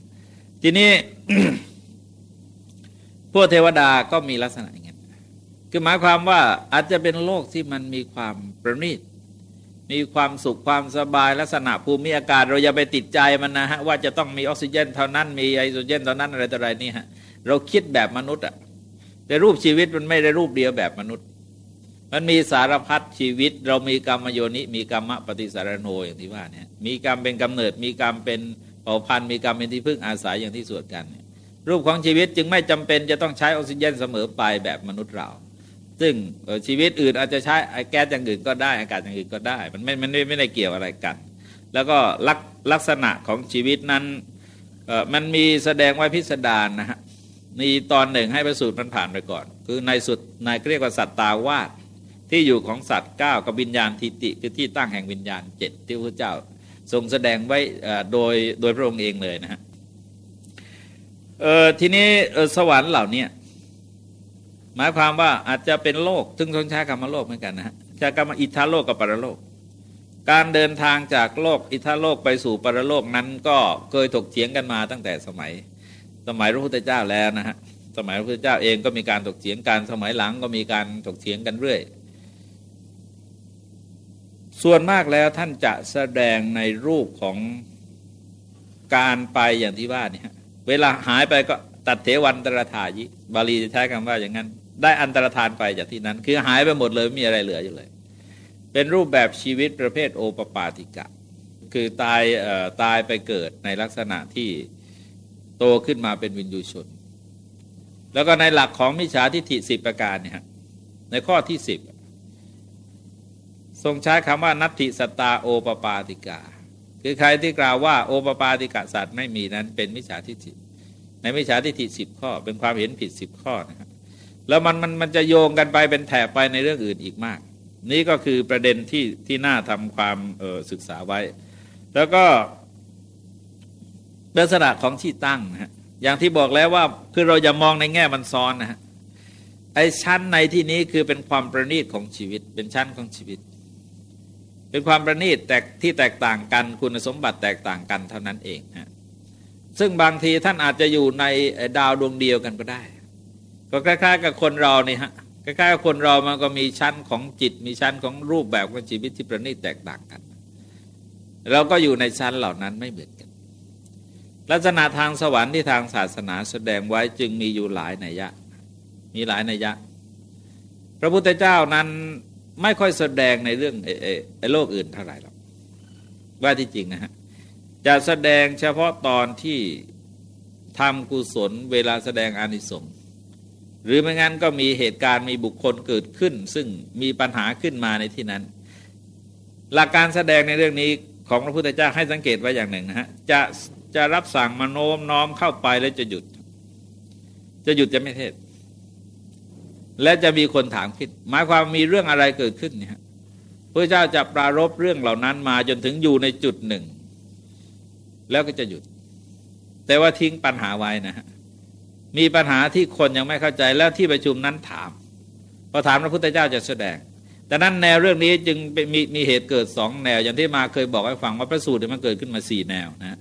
ทีนี้ พวกเทวดาก็มีลักษณะอย่างนี้คือหมายความว่าอาจจะเป็นโลกที่มันมีความประณีตมีความสุขความสบายลักษณะภูมิอากาศ เราอย่าไปติดใจมันนะฮะว่าจะต้องมีออกซิเจนเท่านั้นมีไอโซเจนเท่านั้นอะไรต่ออะไรนี่ฮะเราคิดแบบมนุษย์อะแต่รูปชีวิตมันไม่ได้รูปเดียวแบบมนุษย์ มันมีสารพัดชีวิต เรามีกรรมโยนิ มีกรรมปฏิสารโนอย่างที่ว่าเนี่ยมีกรรมเป็นกำเนิด มีกรรมเป็นเผ่าพันธุ์มีกรรมเป็นที่พึ่งอาศัยอย่างที่สวดกัน รูปของชีวิตจึงไม่จำเป็นจะต้องใช้ออกซิเจนเสมอไปแบบมนุษย์เรา ซึ่งชีวิตอื่นอาจจะใช้แก๊สอย่างอื่นก็ได้ อากาศอย่างอื่นก็ได้ มันไม่มันไม่ได้เกี่ยวอะไรกัน แล้วก็ลักลักษณะของชีวิตนั้นมันมีแสดงไว้พิสดารนะฮะมีตอนหนึ่งให้ประสูตรมันผ่านไปก่อน คือในสุดในเรียกว่าสัตตาวาส ที่อยู่ของสัตว์เก้ากับวิญญาณทิติคือที่ตั้งแห่งวิญญาณเจ็ดที่พระเจ้าทรงแสดงไว้โดยโดยพระองค์เองเลยนะฮะทีนี้สวรรค์เหล่านี้หมายความว่าอาจจะเป็นโลกซึ่งต้องใช้คำว่าโลกเหมือนกันนะฮะใช้คำว่าอิทธาโลกกับปรโลก การเดินทางจากโลกอิทธาโลกไปสู่ปรโลกนั้นก็เคยถกเถียงกันมาตั้งแต่สมัย สมัยพระพุทธเจ้าแล้วนะฮะสมัยพระพุทธเจ้าเองก็มีการถกเถียงกันสมัยหลังก็มีการถกเถียงกันเรื่อย ส่วนมากแล้วท่านจะแสดงในรูปของการไปอย่างที่ว่าเนี่ฮะเวลาหายไปก็ตัดเทวันตรธายิบาลีจะใช้คำว่าอย่างนั้น ได้อันตรธานไปจากที่นั้น คือหายไปหมดเลยไม่มีอะไรเหลืออยู่เลย เป็นรูปแบบชีวิตประเภทโอปปาติกะ คือตายตายไปเกิดในลักษณะที่โตขึ้นมาเป็นวินยูชน แล้วก็ในหลักของมิจฉาทิฏฐิสิบประการเนี่ยในข้อที่สิบ ทรงใช้คำว่านัตถิสตาโอปปาติกา คือใครที่กล่าวว่าโอปปาติกะสัตว์ไม่มีนั้นเป็นมิจฉาทิฏฐิในมิจฉาทิฏฐิสิบข้อ เป็นความเห็นผิดสิบข้อนะครับแล้วมันมันมันจะโยงกันไปเป็นแถบไปในเรื่องอื่นอีกมาก นี่ก็คือประเด็นที่ที่น่าทำความศึกษาไว้ แล้วก็ลักษณะของที่ตั้งนะฮะอย่างที่บอกแล้วว่าคือเราอย่ามองในแง่มันซ้อนนะฮะไอ้ชั้นในที่นี้คือเป็นความประณีตของชีวิต เป็นชั้นของชีวิต เป็นความประณีตแต่ที่แตกต่างกันคุณสมบัติแตกต่างกันเท่านั้นเองฮะซึ่งบางทีท่านอาจจะอยู่ในดาวดวงเดียวกันก็ได้ ก็คล้ายๆกับคนเรานี่ฮะคล้ายๆกับคนเรามันก็มีชั้นของจิต มีชั้นของรูปแบบของชีวิตที่ประณีตแตกต่างกัน เราก็อยู่ในชั้นเหล่านั้นไม่เหมือนกัน ลักษณะทางสวรรค์ที่ทางศาสนาแสดงไว้จึงมีอยู่หลายนัยยะ มีหลายนัยยะ พระพุทธเจ้านั้น ไม่ค่อยแสดงในเรื่องไอ้โลกอื่นเท่าไหร่หรอกว่าที่จริงนะฮะจะแสดงเฉพาะตอนที่ทำกุศลเวลาแสดงอานิสงส์หรือไม่งั้นก็มีเหตุการณ์มีบุคคลเกิดขึ้น ซึ่งมีปัญหาขึ้นมาในที่นั้น หลักการแสดงในเรื่องนี้ของพระพุทธเจ้าให้สังเกตไว้อย่างหนึ่งนะฮะจะจะรับสั่งมาโน้มน้อมเข้าไปแล้วจะหยุด จะหยุดจะไม่เทศ และจะมีคนถามขึ้นหมายความมีเรื่องอะไรเกิดขึ้นเนี่ยพระเจ้าจะปรารบเรื่องเหล่านั้นมาจนถึงอยู่ในจุดหนึ่ง แล้วก็จะหยุด แต่ว่าทิ้งปัญหาไว้นะฮะมีปัญหาที่คนยังไม่เข้าใจแล้วที่ประชุมนั้นถามพอถามพระพุทธเจ้าจะแสดงแต่นั้นแนวเรื่องนี้จึงมีมีเหตุเกิดสองแนว อย่างที่มาเคยบอกให้ฟังว่าพระสูตรมันเกิดขึ้นมาสี่แนวนะ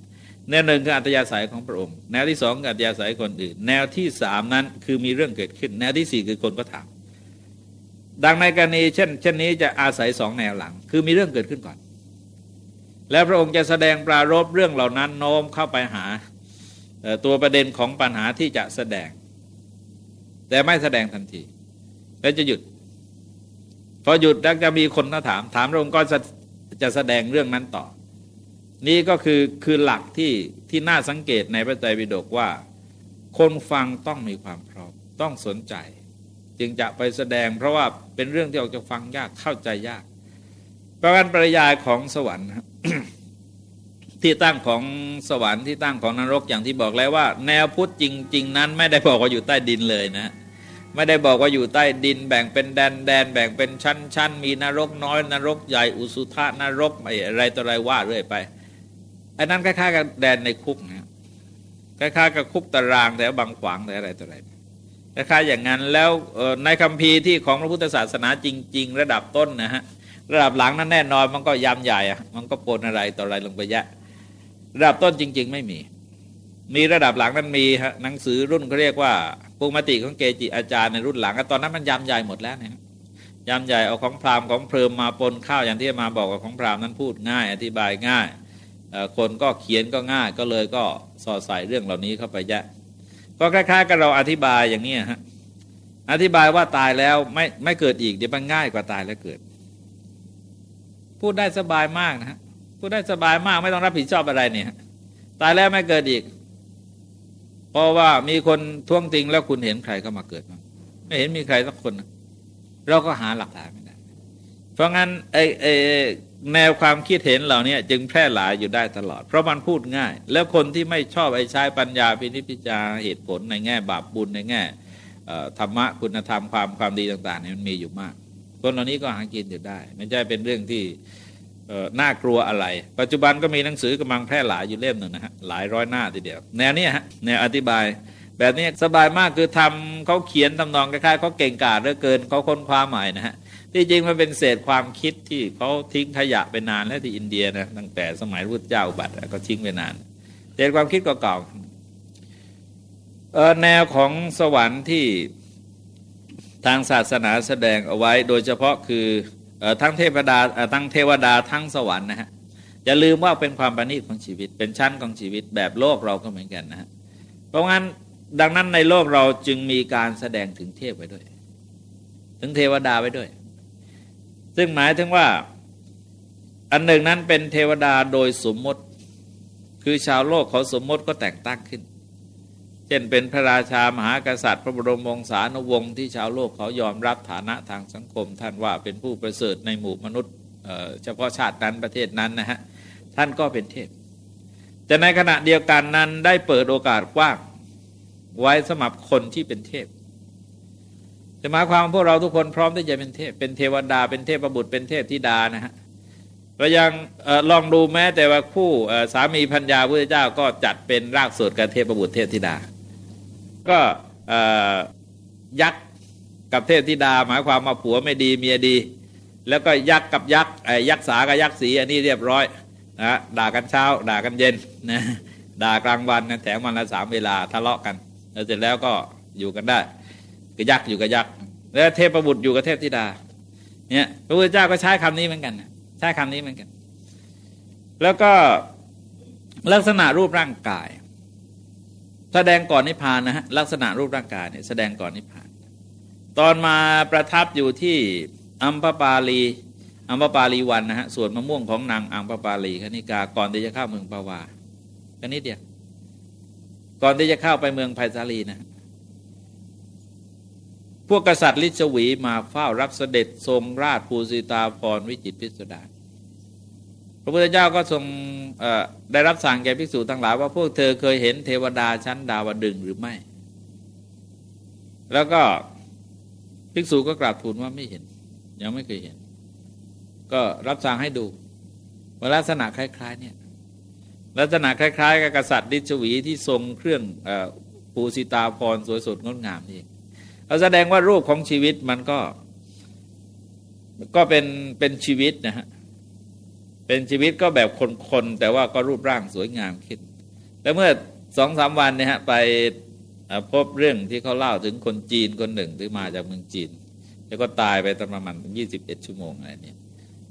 แนวหนึ่งคืออัตยาศัยของพระองค์ แนวที่สองออัตยาศัยคนอื่น แนวที่สามนั้นคือมีเรื่องเกิดขึ้น แนวที่สี่คือคนก็ถาม ดังในกรณีเช่น เช่นนี้จะอาศัยสองแนวหลัง คือมีเรื่องเกิดขึ้นก่อน แล้วพระองค์จะแสดงปรารบเรื่องเหล่านั้นโน้มเข้าไปหาตัวประเด็นของปัญหาที่จะแสดง แต่ไม่แสดงทันที แล้วจะหยุด พอหยุดแล้วจะมีคนมาถาม ถามพระองค์ก็จะจะแสดงเรื่องนั้นต่อ นี่ก็คือคือหลักที่ที่น่าสังเกตในพระไตรปิฎกว่า คนฟังต้องมีความพร้อมต้องสนใจ จึงจะไปแสดง เพราะว่าเป็นเรื่องที่ออกจะฟังยากเข้าใจยาก ประการปริยายของสวรรค์ที่ตั้งของสวรรค์ที่ตั้งของนรกอย่างที่บอกแล้วว่า แนวพุทธจริง ๆ นั้น ไม่ได้บอกว่าอยู่ใต้ดินเลยนะ ไม่ได้บอกว่าอยู่ใต้ดิน แบ่งเป็นแดนแดน แบ่งเป็นชั้นชั้นมีนรกน้อยนรกใหญ่อุสุธานรกอะไรต่ออะไรว่าเรื่อยไป อันนั้นคล้ายๆกับแดนในคุกนะคล้ายๆกับคุกตารางแต่บางขวางแต่อะไรต่ออะไรคล้ายๆอย่างนั้นแล้วในคัมภีร์ที่ของพระพุทธศาสนาจริง ๆ ระดับต้นนะฮะระดับหลังนั้นแน่นอนมันก็ยำใหญ่อะมันก็ปนอะไรต่ออะไรลงไปยะระดับต้นจริง ๆ ไม่มี มีระดับหลังนั้นมีฮะหนังสือรุ่นเขาเรียกว่าปุมติของเกจิอาจารย์ในรุ่นหลังตอนนั้นมันยำใหญ่หมดแล้วเนี่ยยำใหญ่เอาของพราหมณ์ของเพลิมมาปนข้าวอย่างที่มาบอกกับของพราหมณ์นั้นพูดง่าย อธิบายง่าย คนก็เขียนก็ง่ายก็เลยก็สอดใส่เรื่องเหล่านี้เข้าไปแยะ ก็คล้ายๆกับเราอธิบายอย่างนี้ฮะอธิบายว่าตายแล้วไม่ไม่เกิดอีกเดี๋ยวมันง่ายกว่าตายแล้วเกิด พูดได้สบายมากนะฮะพูดได้สบายมากไม่ต้องรับผิดชอบอะไรเนี่ย ตายแล้วไม่เกิดอีก เพราะว่ามีคนท้วงติงแล้วคุณเห็นใครก็มาเกิดมาไม่เห็นมีใครสักคน เราก็หาหลักฐานไม่ได้ เพราะงั้นไอ้ไอ้ แนวความคิดเห็นเหล่านี้จึงแพร่หลายอยู่ได้ตลอด เพราะมันพูดง่าย แล้วคนที่ไม่ชอบไอ้ใช้ปัญญาพินิจพิจารเหตุผลในแง่บาปบุญในแง่ธรรมะคุณธรรมความความดีต่างๆนี่มันมีอยู่มาก คนเหล่านี้ก็หากินอยู่ได้ ไม่ใช่เป็นเรื่องที่น่ากลัวอะไร ปัจจุบันก็มีหนังสือกำลังแพร่หลายอยู่เล่มหนึ่งนะฮะหลายร้อยหน้าทีเดียว แนวนี้ฮะแนวอธิบาย แบบนี้สบายมากคือทำเขาเขียนทำนองคล้ายๆเขาเก่งกาจเหลือเกินเขาค้นคว้าใหม่นะฮะ ที่จริงมันเป็นเศษความคิดที่เขาทิ้งขยะไปนานแล้วที่อินเดียนะตั้งแต่สมัยรุ่นเจ้าบัตรก็ทิ้งไปนานเศษความคิดเก่าๆแนวของสวรรค์ที่ทางศาสนาแสดงเอาไว้ โดยเฉพาะคือทั้งเทวดาทั้งเทวดาทั้งสวรรค์นะฮะอย่าลืมว่าเป็นความประณีตของชีวิต เป็นชั้นของชีวิตแบบโลกเราก็เหมือนกันนะฮะเพราะงั้นดังนั้นในโลกเราจึงมีการแสดงถึงเทพไว้ด้วย ถึงเทวดาไว้ด้วย ซึ่งหมายถึงว่า อันหนึ่งนั้นเป็นเทวดาโดยสมมติ คือชาวโลกเขาสมมติก็แต่งตั้งขึ้น เช่นเป็นพระราชามหากษัตริย์ พระบรมวงศานุวงศ์ที่ชาวโลกเขายอมรับฐานะทางสังคม ท่านว่าเป็นผู้ประเสริฐในหมู่มนุษย์เฉพาะชาตินั้นประเทศนั้นนะฮะท่านก็เป็นเทพ แต่ในขณะเดียวกันนั้นได้เปิดโอกาสกว้างไว้สมับคนที่เป็นเทพ หมายความพวกเราทุกคนพร้อมที่จะเป็นเทพเป็นเทวดา เป็นเทพประบุตรเป็นเทพธิดานะฮะเรายังอลองดูแม้แต่ว่าคู่สามีพัญญาพระเจ้าก็จัดเป็นรากสุดกับเทพประบุตรเทพธิดา ก็ยักษ์กับเทพธิดา หมายความมาผัวไม่ดีเมียดี แล้วก็ยักษ์กับยักษ์ยักษ์สากับยักษ์สีอันนี้เรียบร้อยนะด่ากันเช้า ด่ากันเย็นนะด่ากลางวันนะแถมวันละสามเวลาทะเลาะกันแล้วเสร็จแล้วก็อยู่กันได้ ก็ยักษ์อยู่กับยักษ์แล้วเทพประบุตรอยู่กับเทพธิดา เนี่ยพระพุทธเจ้าก็ใช้คำนี้เหมือนกันใช้คำนี้เหมือนกัน แล้วก็ลักษณะรูปร่างกาย แสดงก่อนนิพพานนะฮะลักษณะรูปร่างกายเนี่ยแสดงก่อนนิพพาน ตอนมาประทับอยู่ที่อัมพปาลีอัมพปาลีวันนะฮะส่วนมะม่วงของนางอัมพปาลีคณิกาก่อนที่จะเข้าเมืองปาวาแค่นี้เดียวก่อนที่จะเข้าไปเมืองไผ่สาลีนะ พวกกษัตริย์ลิชวีมาเฝ้ารับเสด็จทรงราชภูสิตาพรวิจิตพิสดารพระพุทธเจ้าก็ทรงได้รับสั่งแก่ภิกษุทั้งหลายว่าพวกเธอเคยเห็นเทวดาชั้นดาวดึงหรือไม่ แล้วก็ภิกษุก็กราบทูลว่าไม่เห็น ยังไม่เคยเห็น ก็รับสั่งให้ดูว่าลักษณะคล้าย ๆ เนี่ยลักษณะคล้าย ๆ กับกษัตริย์ดิชวีที่ทรงเครื่องปูสิตาพรสวยสดงดงามนี่เรา แสดงว่ารูปของชีวิตมันก็ ก็เป็นเป็นชีวิตนะฮะเป็นชีวิตก็แบบคนๆแต่ว่าก็รูปร่างสวยงามขึ้นแล้วเมื่อสองสามวันเนี่ยฮะไปพบเรื่องที่เขาเล่าถึงคนจีนคนหนึ่งที่มาจากเมืองจีน แล้วก็ตายไปประมาณยี่สิบเอ็ดชั่วโมงอะไรเนี่ย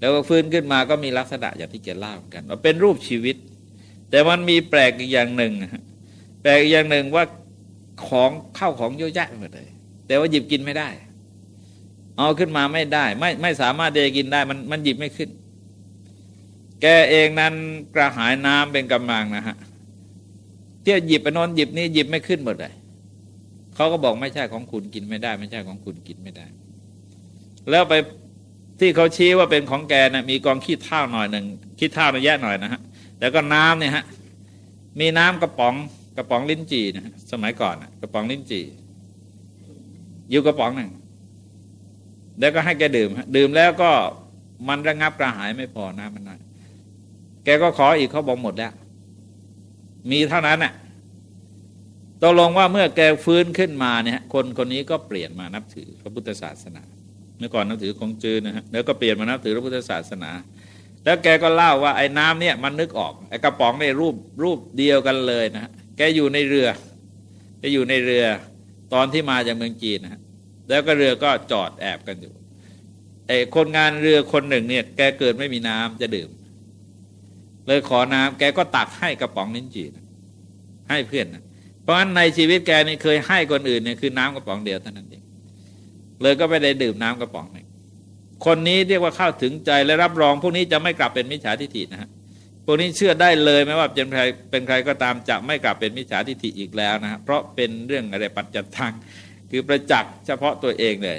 แล้วก็ฟื้นขึ้นมาก็มีลักษณะอย่างที่แกเล่ากันว่าเป็นรูปชีวิต แต่มันมีแปลกอีกอย่างหนึ่งแปลกอีกอย่างหนึ่งว่าของเข้าของเยอะแยะหมดเลย แต่ว่าหยิบกินไม่ได้ เอาขึ้นมาไม่ได้ ไม่ไม่สามารถจะกินได้มันมันหยิบไม่ขึ้น แกเองนั้นกระหายน้ำเป็นกำลังนะฮะเที่ยวหยิบไปนอนหยิบนี่หยิบไม่ขึ้นหมดเลยเขาก็บอกไม่ใช่ของคุณกินไม่ได้ ไม่ใช่ของคุณกินไม่ได้ แล้วไปที่เขาชี้ว่าเป็นของแกนะมีกองขี้เท่าหน่อยหนึ่งขี้เท่าระยะหน่อยนะฮะแล้วก็น้ำเนี่ยฮะมีน้ำกระป๋องกระป๋องลิ้นจี่นะสมัยก่อนกระป๋องลิ้นจี่ อยู่กระป๋องหนึ่งแล้วก็ให้แกดื่มดื่มแล้วก็มันระงับกระหายไม่พอน้ำมันน้อยแกก็ขออีกเขาบอกหมดแล้ว มีเท่านั้นน่ะตกลงว่าเมื่อแกฟื้นขึ้นมาเนี่ยคนคนนี้ก็เปลี่ยนมานับถือพระพุทธศาสนา เมื่อก่อนนับถือคงจืนนะฮะแล้วก็เปลี่ยนมานับถือพระพุทธศาสนา แล้วแกก็เล่าว่าไอ้น้ำเนี่ยมันนึกออกไอ้กระป๋องในรูปรูปเดียวกันเลยนะแกอยู่ในเรือแกอยู่ในเรือ ตอนที่มาจากเมืองจีนนะฮะแล้วก็เรือก็จอดแอบกันอยู่ไอ้คนงานเรือคนหนึ่งเนี่ย แกเกิดไม่มีน้ำจะดื่ม เลยขอน้ำแกก็ตักให้กระป๋องลิ้นจีนให้เพื่อนนะเพราะฉะนั้นในชีวิตแกนี่เคยให้คนอื่นเนี่ยคือน้ำกระป๋องเดียวเท่านั้นเองเลยก็ไม่ได้ดื่มน้ำกระป๋องหนึ่งคนนี้เรียกว่าเข้าถึงใจและรับรองพวกนี้จะไม่กลับเป็นมิจฉาทิฏฐินะฮะ พวกนี้เชื่อได้เลยไม่ว่าเป็นใครเป็นใครก็ตามจะไม่กลับเป็นมิจฉาทิฏฐิอีกแล้วนะฮะเพราะเป็นเรื่องอะไรปัจจัตทังคือประจักษ์เฉพาะตัวเองเลย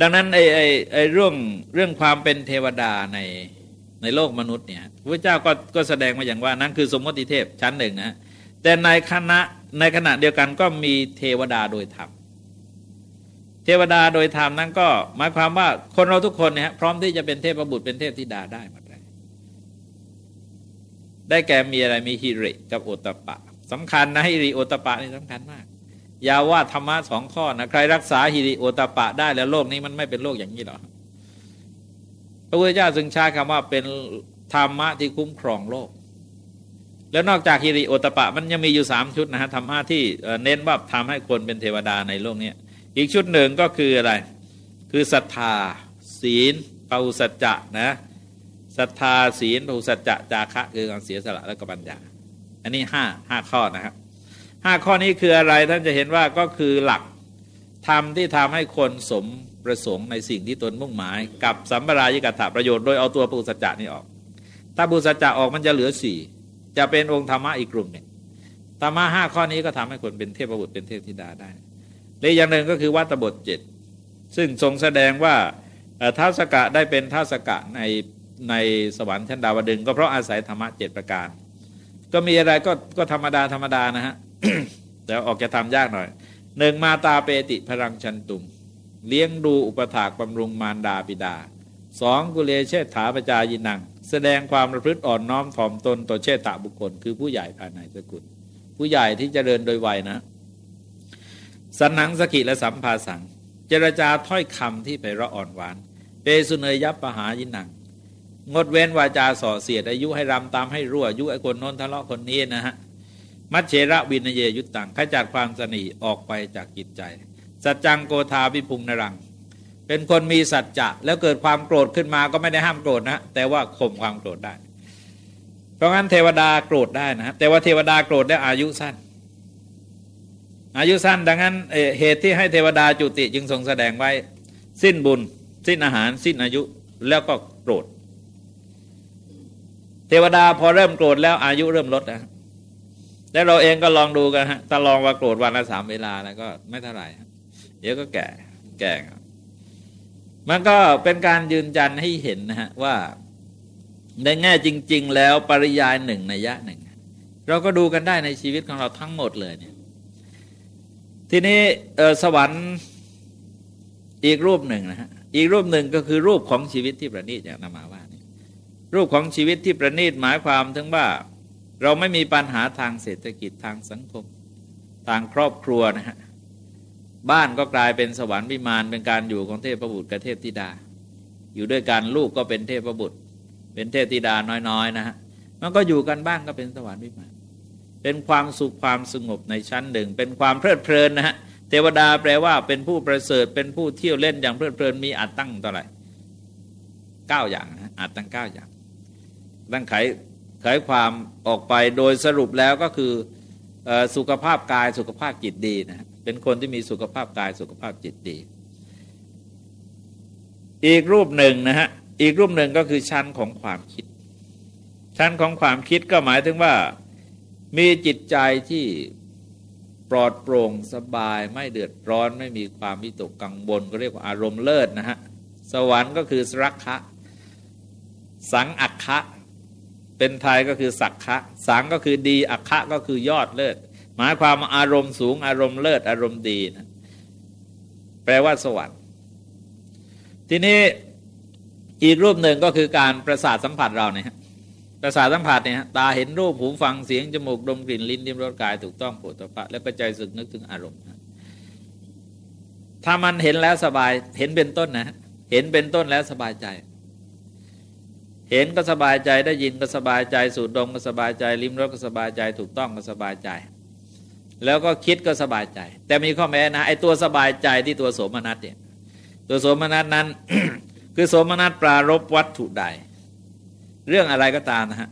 ดังนั้นไอ้ไอ้ไอ้เรื่องเรื่องความเป็นเทวดาในในโลกมนุษย์เนี่ยพระเจ้าก็ก็แสดงมาอย่างว่านั่นคือสมมติเทพชั้นหนึ่งนะแต่ในคณะในขณะเดียวกันก็มีเทวดาโดยธรรมเทวดาโดยธรรมนั้นก็หมายความว่าคนเราทุกคนเนี่ยพร้อมที่จะเป็นเทพบุตรเป็นเทพธิดาได้หมด ได้แก่มีอะไรมีฮิริกับโอตปะสำคัญนะฮิริโอตปะนี่สำคัญมากยาว่าธรรมะสองข้อนะใครรักษาฮิริโอตปะได้แล้วโลกนี้มันไม่เป็นโลกอย่างนี้หรอพระพุทธเจ้าจึงใช้คำว่าเป็นธรรมะที่คุ้มครองโลก แล้วนอกจากฮิริโอตปะ มันยังมีอยู่สามชุดนะฮะทำห้าที่เน้นว่าทำให้คนเป็นเทวดาในโลกนี้อีกชุดหนึ่งก็คืออะไร คือศรัทธา ศีลปุสัจจะนะ ศรัทธาศีลปุสัจจะจาคะคือการเสียสละและก็ปัญญา อันนี้ห้าห้าข้อนะครับห้าข้อนี้คืออะไรท่านจะเห็นว่าก็คือหลักธรรมที่ทำให้คนสมประสงค์ในสิ่งที่ตนมุ่งหมาย กับสัมปรายิกถาประโยชน์โดยเอาตัวปุสัจจะนี่ออก ถ้าปุสัจจะออกมันจะเหลือสี่จะเป็นองค์ธรรมะอีกกลุ่มหนึ่งธรรมะห้าข้อนี้ก็ทำให้คนเป็นเทพบุตรเป็นเทพธิดาได้และอย่างหนึ่งก็คือวัตบทเจ็ดซึ่งทรงแสดงว่าท้าวสกะได้เป็นท้าวสกะใน ในสวรรค์ชั้นดาวดึงก็เพราะอาศัยธรรมะเจ็ดประการ ก็มีอะไรก็ก็ธรรมดาธรรมดานะฮะแต่ออกจะทำยากหน่อยหนึ่งมาตาเปติพรังชันตุม เลี้ยงดูอุปถากบำรุงมารดาบิดาสองกุเลเชษฐาปจายินัง แสดงความประพฤติอ่อนน้อมถ่อมตนต่อเชตตะบุคคล คือผู้ใหญ่ภายในสกุล ผู้ใหญ่ที่จเจริญโดยวัยนะสันนังสกิและสัมภาสัง เจรจาถ้อยคำที่ไประอ่อนหวาน เปสุเนยยับปหายินัง งดเว้นวาจาส่อเสียด อายุให้รำตามให้รั่วยุไอ้คนโน้นทะเลาะคนนี้นะฮะ มัชเชระวินเยยุตตังขจัดความสนีออกไปจากจิตใจ สัจจังโกธาวิพุงนรัง เป็นคนมีสัจจะแล้วเกิดความโกรธขึ้นมาก็ไม่ได้ห้ามโกรธนะ แต่ว่าข่มความโกรธได้ เพราะงั้นเทวดาโกรธได้นะแต่ว่าเทวดาโกรธได้อายุสั้น อายุสั้นดังนั้นเหตุที่ให้เทวดาจุติจึงทรงแสดงไว้ สิ้นบุญ สิ้นอาหาร สิ้นอายุแล้วก็โกรธ เทวดาพอเริ่มโกรธแล้วอายุเริ่มลดนะแล้วเราเองก็ลองดูกันฮะถ้าลองว่าโกรธวันละสามเวลาแล้วก็ไม่เท่าไหร่เดี๋ยวก็แก่แก่มันก็เป็นการยืนยันให้เห็นนะฮะว่าในแง่จริง ๆ แล้วปริยายหนึ่งในยะหนึ่ง เราก็ดูกันได้ในชีวิตของเราทั้งหมดเลยเนี่ยทีนี้สวรรค์อีกรูปหนึ่งนะฮะอีกรูปหนึ่งก็คือรูปของชีวิตที่ประณีตอย่างนามาว่า รูปของชีวิตที่ประณีตหมายความถึงว่า เราไม่มีปัญหาทางเศรษฐกิจทางสังคม ทางครอบครัวนะฮะบ้านก็กลายเป็นสวรรค์วิมานเป็นการอยู่ของเทพประบุตรกับเทพธิดา อยู่ด้วยกันลูกก็เป็นเทพประบุตร เป็นเทพธิดาน้อยๆนะฮะมันก็อยู่กันบ้างก็เป็นสวรรค์วิมานเป็นความสุขความสงบในชั้นหนึ่ง เป็นความเพลิดเพลินนะฮะเทวดาแปลว่าเป็นผู้ประเสริฐเป็นผู้เที่ยวเล่นอย่างเพลิดเพลินมีอัดตั้งเท่าไหร่เก้าอย่างนะอัดตั้งเก้าอย่าง ตั้งไขไขความออกไปโดยสรุปแล้วก็คือสุขภาพกายสุขภาพจิตดีนะเป็นคนที่มีสุขภาพกายสุขภาพจิตดี อีกรูปหนึ่งนะฮะอีกรูปหนึ่งก็คือชั้นของความคิด ชั้นของความคิดก็หมายถึงว่ามีจิตใจที่ปลอดโปร่งสบายไม่เดือดร้อนไม่มีความวิตกกังวลก็เรียกว่าอารมณ์เลิศนะฮะสวรรค์ก็คือสรักคะสังอักคะ เป็นไทยก็คือสักคะสังก็คือดี อักคะก็คือยอดเลิศ หมายความอารมณ์สูงอารมณ์เลิศอารมณ์ดีนะแปลว่าสวรรค์ ทีนี้อีกรูปหนึ่งก็คือการประสาทสัมผัสเราเนี่ยประสาทสัมผัสเนี่ยตาเห็นรูปหูฟังเสียงจมูกดมกลิ่นลิ้นดิ้มรสกายถูกต้องโผฏฐะแล้วก็ใจสึกนึกถึงอารมณ์ถ้ามันเห็นแล้วสบายเห็นเป็นต้นนะ เห็นเป็นต้นแล้วสบายใจ เห็นก็สบายใจได้ยินก็สบายใจ สูดดมก็สบายใจ ลิ้มรสก็สบายใจ ถูกต้องก็สบายใจ แล้วก็คิดก็สบายใจ แต่มีข้อแม้นะไอ้ตัวสบายใจที่ตัวโสมนัสเนี่ยตัวโสมนัสนั้น คือโสมนัสปรารบวัตถุใด เรื่องอะไรก็ตามนะฮะ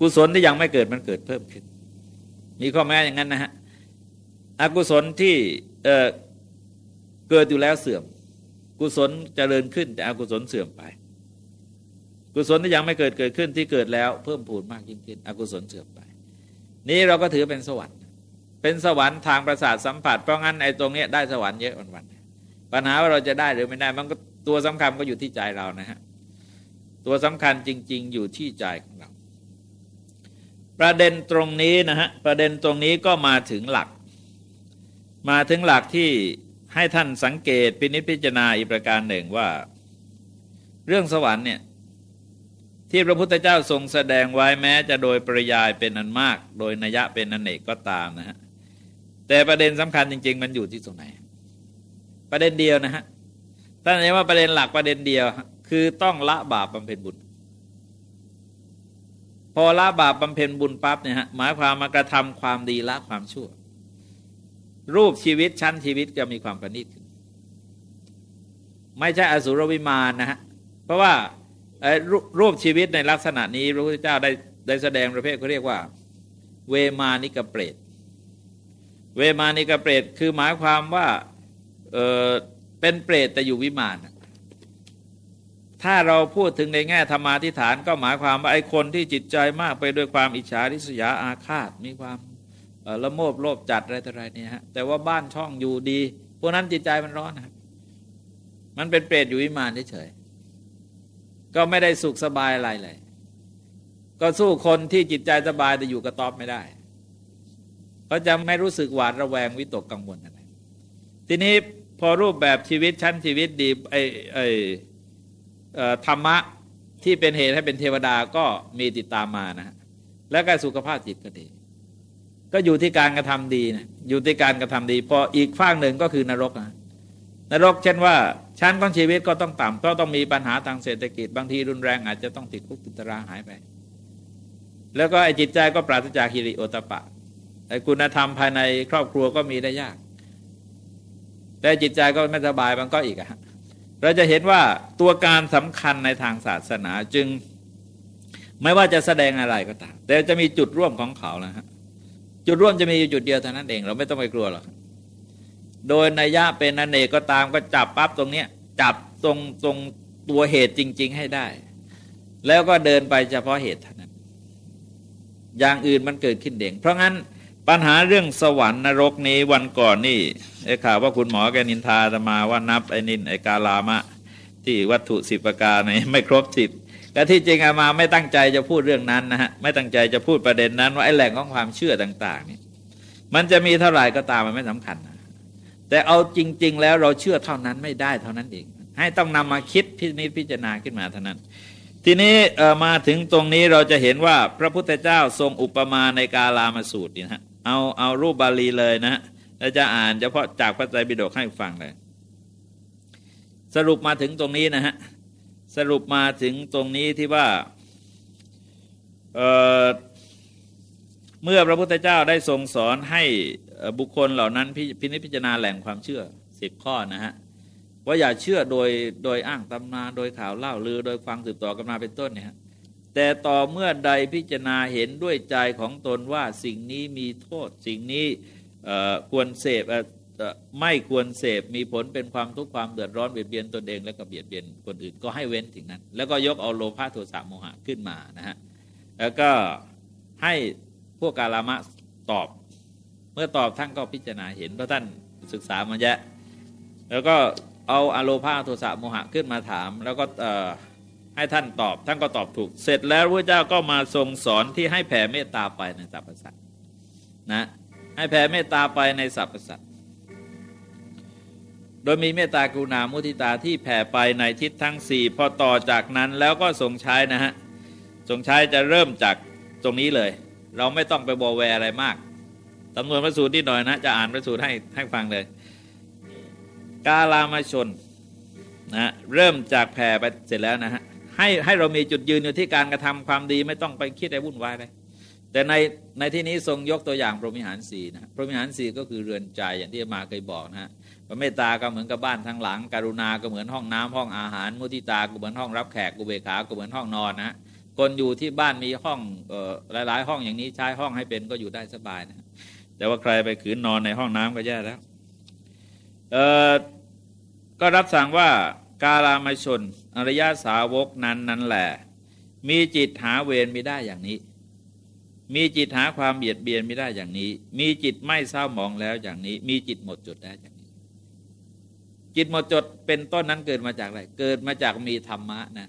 กุศลที่ยังไม่เกิดมันเกิดเพิ่มขึ้น มีข้อแม้อย่างนั้นนะฮะอกุศลที่เเกิดอยู่แล้วเสื่อม กุศลเจริญขึ้นแต่อกุศลเสื่อมไป กุศลที่ยังไม่เกิดเกิดขึ้นที่เกิดแล้วเพิ่มพูนมากยิ่งขึ้น อกุศลเสื่อมไป นี้เราก็ถือเป็นสวรรค์ เป็นสวรรค์ทางประสาทสัมผัส เพราะงั้นไอ้ตรงนี้ได้สวรรค์เยอะวันๆปัญหาว่าเราจะได้หรือไม่ได้มันก็ตัวสำคัญก็อยู่ที่ใจเรานะฮะตัวสำคัญจริง ๆ อยู่ที่ใจของเรา ประเด็นตรงนี้นะฮะประเด็นตรงนี้ก็มาถึงหลัก มาถึงหลักที่ให้ท่านสังเกตปินิพิจารณาอีกประการหนึ่งว่า เรื่องสวรรค์เนี่ย ที่พระพุทธเจ้าทรงแสดงไว้แม้จะโดยปริยายเป็นอันมาก โดยนัยะเป็นอันเอกก็ตามนะฮะแต่ประเด็นสำคัญจริง ๆ มันอยู่ที่ตรงไหน ประเด็นเดียวนะฮะท่านเรียกว่าประเด็นหลักประเด็นเดียว คือต้องละบาปบำเพ็ญบุญ พอละบาปบำเพ็ญบุญปั๊บเนี่ยฮะหมายความมากระทำความดีละความชั่ว รูปชีวิตชั้นชีวิตจะมีความประณีตขึ้น ไม่ใช่อสุรวิมานนะฮะเพราะว่า รูปชีวิตในลักษณะนี้พระพุทธเจ้าได้ได้แสดงประเภทเขาเรียกว่า เวมานิกเปรต เวมานิกเปรตคือหมายความว่าเออเป็นเปรตแต่อยู่วิมานถ้าเราพูดถึงในแง่ธรรมาทิฐานก็หมายความว่าไอ้คนที่จิตใจมากไปด้วยความอิจฉาริษยาอาฆาตมีความละโมบโลภจัดอะไรต่ออะไรเนี่ยฮะแต่ว่าบ้านช่องอยู่ดีพวกนั้นจิตใจมันร้อนนะมันเป็นเปรตอยู่วิมานเฉย ก็ไม่ได้สุขสบายอะไรเลย ก็สู้คนที่จิตใจสบายแต่อยู่กระต๊อบไม่ได้เขาจะไม่รู้สึกหวาดระแวงวิตกกังวลอะไร ทีนี้พอรูปแบบชีวิตชั้นชีวิตดีไอไอธรรมะที่เป็นเหตุให้เป็นเทวดาก็มีติดตามมานะฮะแล้วก็สุขภาพจิตก็ดี ก็อยู่ที่การกระทำดีนะอยู่ที่การกระทำดี พออีกฝั่งหนึ่งก็คือนรกนะ นรกเช่นว่าชั้นของชีวิตก็ต้องต่ำเพราะต้องมีปัญหาทางเศรษฐกิจบางทีรุนแรงอาจจะต้องติดคุกติดตารางหายไป แล้วก็ไอ้จิตใจก็ปราศจากฮิริโอตปะไอ้คุณธรรมภายในครอบครัวก็มีได้ยาก แต่จิตใจก็ไม่สบายมันก็อีกอะเราจะเห็นว่าตัวการสำคัญในทางศาสนาจึงไม่ว่าจะแสดงอะไรก็ตาม แต่จะมีจุดร่วมของเขานะฮะจุดร่วมจะมีอยู่จุดเดียวเท่านั้นเอง เราไม่ต้องไปกลัวหรอก โดยนัยยะเป็นนันเอกก็ตามก็จับปั๊บตรงเนี้ยจับตรงตรงตัวเหตุจริง ๆ ให้ได้ แล้วก็เดินไปเฉพาะเหตุเท่านั้น อย่างอื่นมันเกิดขึ้นเด่งเพราะงั้นปัญหาเรื่องสวรรค์นรกนี้วันก่อนนี่ไอ้ข่าวว่าคุณหมอแกนินทาจะมาว่านับไอ้นินไอ้กาลามะ ที่วัตถุสิบประการในไม่ครบสิบและที่จริงอามาไม่ตั้งใจจะพูดเรื่องนั้นนะฮะไม่ตั้งใจจะพูดประเด็นนั้นว่าไอ้แหล่งของความเชื่อต่าง ๆ นี่มันจะมีเท่าไหร่ก็ตามมันไม่สำคัญนะ แต่เอาจริง ๆ แล้วเราเชื่อเท่านั้นไม่ได้เท่านั้นเอง ให้ต้องนำมาคิดพิจิตพิจารณาขึ้นมาเท่านั้น ทีนี้มาถึงตรงนี้เราจะเห็นว่าพระพุทธเจ้าทรงอุปมาในกาลามาสูตรนี่ฮะเอาเอารูปบาลีเลยนะแล้วจะอ่านเฉพาะจากพระไตรปิฎกให้ฟังเลย สรุปมาถึงตรงนี้นะฮะสรุปมาถึงตรงนี้ที่ว่าเเมื่อพระพุทธเจ้าได้ทรงสอนให้ บุคคลเหล่านั้นพินิจพิจารณาแหล่งความเชื่อสิบข้อนะฮะว่าอย่าเชื่อโดยโดยอ้างตำนานโดยข่าวเล่าลือ โดยฟังสืบต่อกันมาเป็นต้นเนี่ยแต่ต่อเมื่อใดพิจารณาเห็นด้วยใจของตนว่าสิ่งนี้มีโทษ สิ่งนี้ควรเสพไม่ควรเสพมีผลเป็นความทุกข์ความเดือดร้อนเบียดเบียนตนเองและก็เบียดเบียนคนอื่นก็ให้เว้นสิ่งนั้น แล้วก็ยกเอาโลภะโทสะโมหะขึ้นมานะฮะแล้วก็ให้พวกกาลามะตอบ เมื่อตอบท่านก็พิจารณาเห็นเพราะท่านศึกษามาเยอะแล้วก็เอาอโลภาโทสะโมหะขึ้นมาถาม แล้วก็ให้ท่านตอบท่านก็ตอบถูก เสร็จแล้วพระเจ้าก็มาทรงสอนที่ให้แผ่เมตตาไปในสรรพสัตว์นะให้แผ่เมตตาไปในสรรพสัตว์โดยมีเมตตากรุณามุทิตาที่แผ่ไปในทิศทั้งสี่พอต่อจากนั้นแล้วก็ทรงใช้นะฮะทรงใช้จะเริ่มจากตรงนี้เลย เราไม่ต้องไปบอแวอะไรมาก จำนวนพระสูตรนิดหน่อยนะ จะอ่านพระสูตรให้ให้ฟังเลย กาลามาชนนะเริ่มจากแผ่ไปเสร็จแล้วนะฮะให้ให้เรามีจุดยืนอยู่ที่การกระทำความดีไม่ต้องไปคิดอะไรวุ่นวายเลยแต่ในในที่นี้ทรงยกตัวอย่างพรหมิหารสีนะพรหมิหารสีก็คือเรือนใจอย่างที่มาเคยบอกนะฮะเมตตาก็เหมือนกับบ้านทั้งหลังการุณาก็เหมือนห้องน้ำห้องอาหาร มุทิตาก็เหมือนห้องรับแขกกุเบขาก็เหมือนห้องนอนนะคนอยู่ที่บ้านมีห้องหลาย ๆ ห้องอย่างนี้ใช้ห้องให้เป็นก็อยู่ได้สบายนะ แต่ว่าใครไปขืนนอนในห้องน้ำก็แย่แล้ว เออก็รับสั่งว่ากาลามชน อริยาสาวกนั้นนั้นแหละ มีจิตหาเวรไม่ได้อย่างนี้ มีจิตหาความเบียดเบียนไม่ได้อย่างนี้ มีจิตไม่เศร้าหมองแล้วอย่างนี้ มีจิตหมดจดแล้วอย่างนี้ จิตหมดจดเป็นต้นนั้นเกิดมาจากอะไร เกิดมาจากมีธรรมะนะ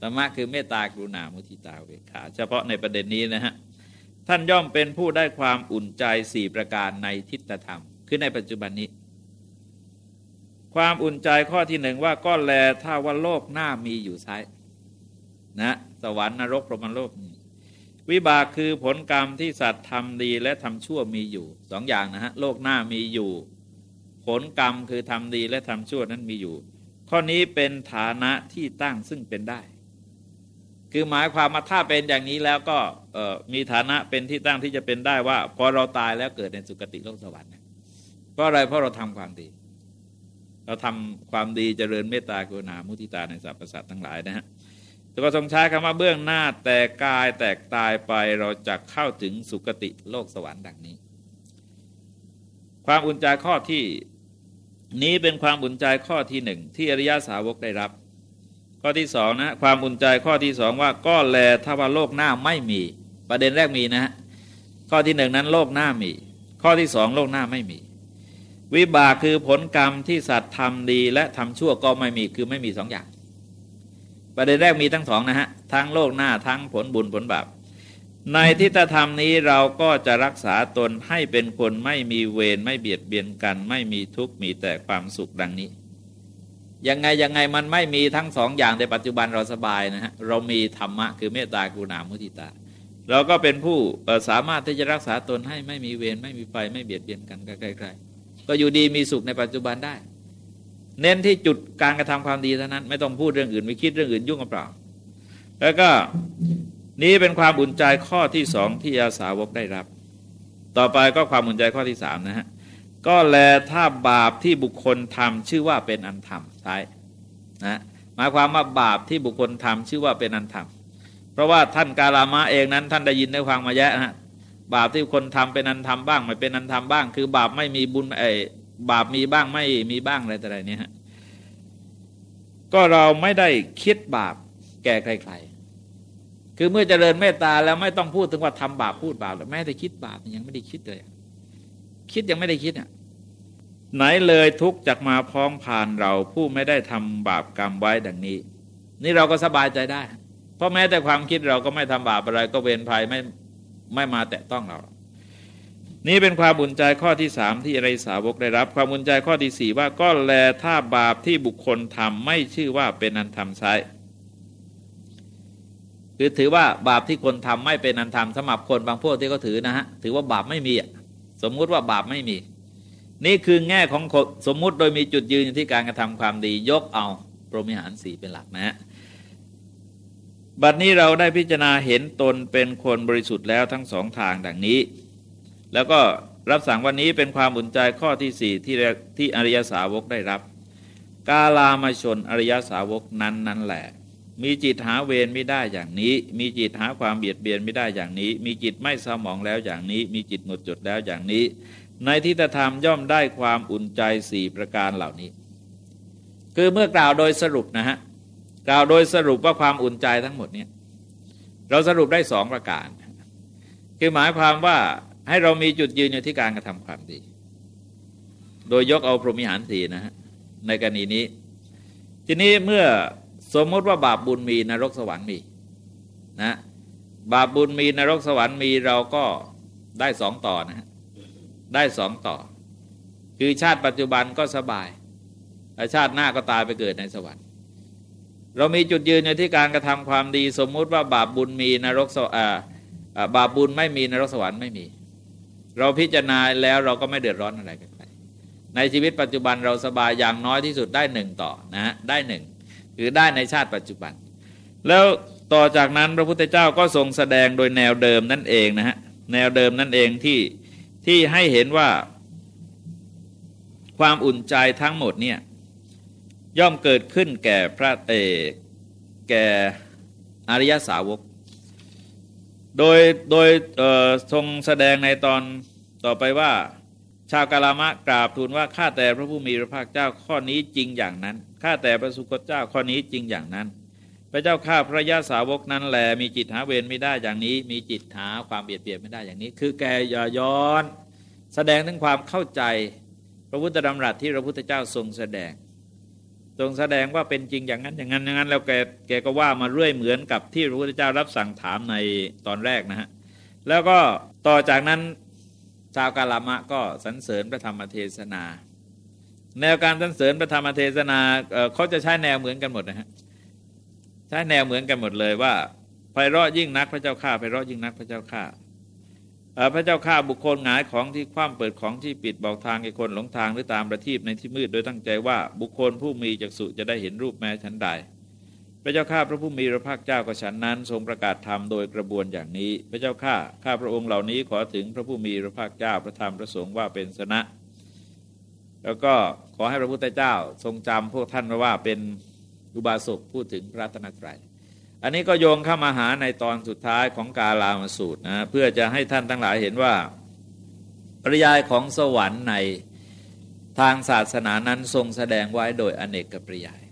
ธรรมะคือเมตตากรุณามุทิตาเวขา เฉพาะในประเด็นนี้นะฮะ ท่านย่อมเป็นผู้ได้ความอุ่นใจสี่ประการในทิฏฐธรรม คือในปัจจุบันนี้ ความอุ่นใจข้อที่หนึ่งว่าก็แลถ้าว่าโลกหน้ามีอยู่ไซนะสวรรค์นรกพรหมโลกนี้วิบากคือผลกรรมที่สัตว์ทำดีและทำชั่วมีอยู่สองอย่างนะฮะโลกหน้ามีอยู่ ผลกรรมคือทำดีและทำชั่วนั้นมีอยู่ ข้อนี้เป็นฐานะที่ตั้งซึ่งเป็นได้ คือหมายความมาถ้าเป็นอย่างนี้แล้วก็มีฐานะเป็นที่ตั้งที่จะเป็นได้ว่า พอเราตายแล้วเกิดในสุคติโลกสวรรค์เพราะอะไรเพราะเราทำความดี เราทำความดีเจริญเมตตากรุณามุทิตาในสรรพสัตว์ทั้งหลายนะฮะแต่ก็ทรงใช้คำว่าเบื้องหน้าแต่กายแตกตายไปเราจะเข้าถึงสุคติโลกสวรรค์ดังนี้ ความอุ่นใจข้อที่นี้เป็นความอุ่นใจข้อที่หนึ่งที่อริยสาวกได้รับ ข้อที่สองนะความอุ่นใจข้อที่สองว่าก็แลถ้าว่าโลกหน้าไม่มี ประเด็นแรกมีนะฮะข้อที่หนึ่งนั้นโลกหน้ามี ข้อที่สองโลกหน้าไม่มี วิบากคือผลกรรมที่สัตว์ทำดีและทำชั่วก็ไม่มีคือไม่มีสองอย่าง ประเด็นแรกมีทั้งสองนะฮะทั้งโลกหน้าทั้งผลบุญผลบาปในทิฏฐธรรมนี้เราก็จะรักษาตนให้เป็นคนไม่มีเวรไม่เบียดเบียนกัน ไม่มีทุกข์มีแต่ความสุขดังนี้ ยังไงยังไงมันไม่มีทั้งสองอย่างในปัจจุบันเราสบายนะฮะเรามีธรรมะคือเมตตากรุณามุทิตา เราก็เป็นผู้สามารถที่จะรักษาตนให้ไม่มีเวรไม่มีไฟไม่เบียดเบียนกันใกล้ๆก็อยู่ดีมีสุขในปัจจุบันได้ เน้นที่จุดการกระทำความดีเท่านั้น ไม่ต้องพูดเรื่องอื่นไม่คิดเรื่องอื่นยุ่งกับเปล่า แล้วก็นี้เป็นความอุ่นใจข้อที่สองที่อาสาวกได้รับ ต่อไปก็ความอุ่นใจข้อที่สามนะฮะ ก็แลถ้าบาปที่บุคคลทำชื่อว่าเป็นอันธรรมใช่นะหมายความว่าบาปที่บุคคลทำชื่อว่าเป็นอันธรรมเพราะว่าท่านกาลามะเองนั้น ท่านได้ยินได้ฟังมาแยะนะบาปที่คนทำเป็นอันทำบ้างไม่เป็นอันทำบ้าง คือบาปไม่มีบุญไอ้บาปมีบ้างไม่มีบ้างอะไรแต่ไรเนี่ยฮะก็เราไม่ได้คิดบาปแก่ใครๆคือเมื่อเจริญเมตตาแล้วไม่ต้องพูดถึงว่าทำบาปพูดบาปแล้วแม้แต่คิดบาปยังไม่ได้คิดเลย คิดยังไม่ได้คิดอะ ไหนเลยทุกจากมาพ้องผ่านเราผู้ไม่ได้ทำบาปกรรมไว้ดังนี้ นี่เราก็สบายใจได้ เพราะแม้แต่ความคิดเราก็ไม่ทำบาปอะไรก็เวรภัยไม่ไม่มาแตะต้องเรา นี่เป็นความบุญใจข้อที่สามที่อริสาวกได้รับ ความบุญใจข้อที่สี่ว่าก็แลถ้าบาปที่บุคคลทำไม่ชื่อว่าเป็นอันทำใช้คือถือว่าบาปที่คนทำไม่เป็นอันทำสำหรับคนบางพวกที่เขาถือนะฮะถือว่าบาปไม่มีสมมุติว่าบาปไม่มี นี่คือแง่ของสมมุติโดยมีจุดยืนที่การกระทำความดียกเอาพรหมิหารสีเป็นหลักนะฮะบัดนี้เราได้พิจารณาเห็นตนเป็นคนบริสุทธิ์แล้วทั้งสองทางดังนี้ แล้วก็รับสั่งวันนี้เป็นความบุญใจข้อที่สี่ที่ที่อริยสาวกได้รับ กาลามาชนอริยสาวกนั้นนั่นแหละ มีจิตหาเวรไม่ได้อย่างนี้ มีจิตหาความเบียดเบียนไม่ได้อย่างนี้ มีจิตไม่เศร้าหมองแล้วอย่างนี้ มีจิตหมดจดแล้วอย่างนี้ ในทิฏฐธรรมย่อมได้ความอุ่นใจสี่ประการเหล่านี้ คือเมื่อกล่าวโดยสรุปนะฮะกล่าวโดยสรุปว่าความอุ่นใจทั้งหมดเนี่ยเราสรุปได้สองประการ คือหมายความว่าให้เรามีจุดยืนอยู่ที่การกระทำความดี โดยยกเอาพรหมิหารสีนะฮะในกรณีนี้ ทีนี้เมื่อสมมติว่าบาปบุญมีนรกสวรรค์มีนะบาปบุญมีนรกสวรรค์มีเราก็ได้สองต่อนะฮะ ได้สองต่อ คือชาติปัจจุบันก็สบายชาติหน้าก็ตายไปเกิดในสวรรค์ เรามีจุดยืนในที่การกระทำความดี สมมุติว่าบาปบุญมีนรกสวรรค์บาปบุญไม่มีนรกสวรรค์ไม่มี เราพิจารณาแล้วเราก็ไม่เดือดร้อนอะไรกันไปในชีวิตปัจจุบันเราสบายอย่างน้อยที่สุดได้หนึ่งต่อนะฮะได้หนึ่งคือได้ในชาติปัจจุบัน แล้วต่อจากนั้นพระพุทธเจ้าก็ทรงแสดงโดยแนวเดิมนั่นเองนะฮะแนวเดิมนั่นเองที่ ที่ให้เห็นว่าความอุ่นใจทั้งหมดเนี่ยย่อมเกิดขึ้นแก่พระเอแก่อริยสาวก โดยโดยทรงแสดงในตอนต่อไปว่า ชาวกาลามะกราบทูลว่าข้าแต่พระผู้มีพระภาคเจ้าข้อนี้จริงอย่างนั้นข้าแต่พระสุคตเจ้าข้อนี้จริงอย่างนั้น พระเจ้าข้าพระยาสาวกนั้นแหลมีจิตหาเวรไม่ได้อย่างนี้ มีจิตหาความเบียดเบียนไม่ได้อย่างนี้ คือแกอย่าย้อน แสดงถึงความเข้าใจ พระพุทธดำรัสที่พระพุทธเจ้าทรงแสดง ทรงแสดงว่าเป็นจริงอย่างนั้นอย่างนั้นอย่างนั้นแล้วแกแกก็ว่ามาเรื่อยเหมือนกับที่พระพุทธเจ้ารับสั่งถามในตอนแรกนะฮะแล้วก็ต่อจากนั้นชาวกาลามะก็สรรเสริญพระธรรมเทศนา แนวการสรรเสริญพระธรรมเทศนาเขาจะใช้แนวเหมือนกันหมดนะฮะ ใช้แนวเหมือนกันหมดเลยว่าไพเราะยิ่งนักพระเจ้าข้าไพเราะยิ่งนักพระเจ้าข้าพระเจ้าข้าบุคคลหงายของที่คว่ำเปิดของที่ปิดบอกทางให้คนหลงทางหรือตามประทีปในที่มืดโดยตั้งใจว่าบุคคลผู้มีจักษุจะได้เห็นรูปแม้ชั้นใด พระเจ้าข้าพระผู้มีพระภาคเจ้าก็ฉันนั้น ทรงประกาศธรรมโดยกระบวนอย่างนี้ พระเจ้าข้าข้าพระองค์เหล่านี้ขอถึงพระผู้มีพระภาคเจ้าพระธรรมพระสงฆ์ว่าเป็นสนะ แล้วก็ขอให้พระพุทธเจ้าทรงจำพวกท่านว่าเป็น อุบาสกพูดถึงพระตนตรัย อันนี้ก็โยงเข้ามาหาในตอนสุดท้ายของกาลามสูตรนะเพื่อจะให้ท่านทั้งหลายเห็นว่า ปริยายของสวรรค์ในทางศาสนานั้นทรงแสดงไว้โดยอเนกกับปริยาย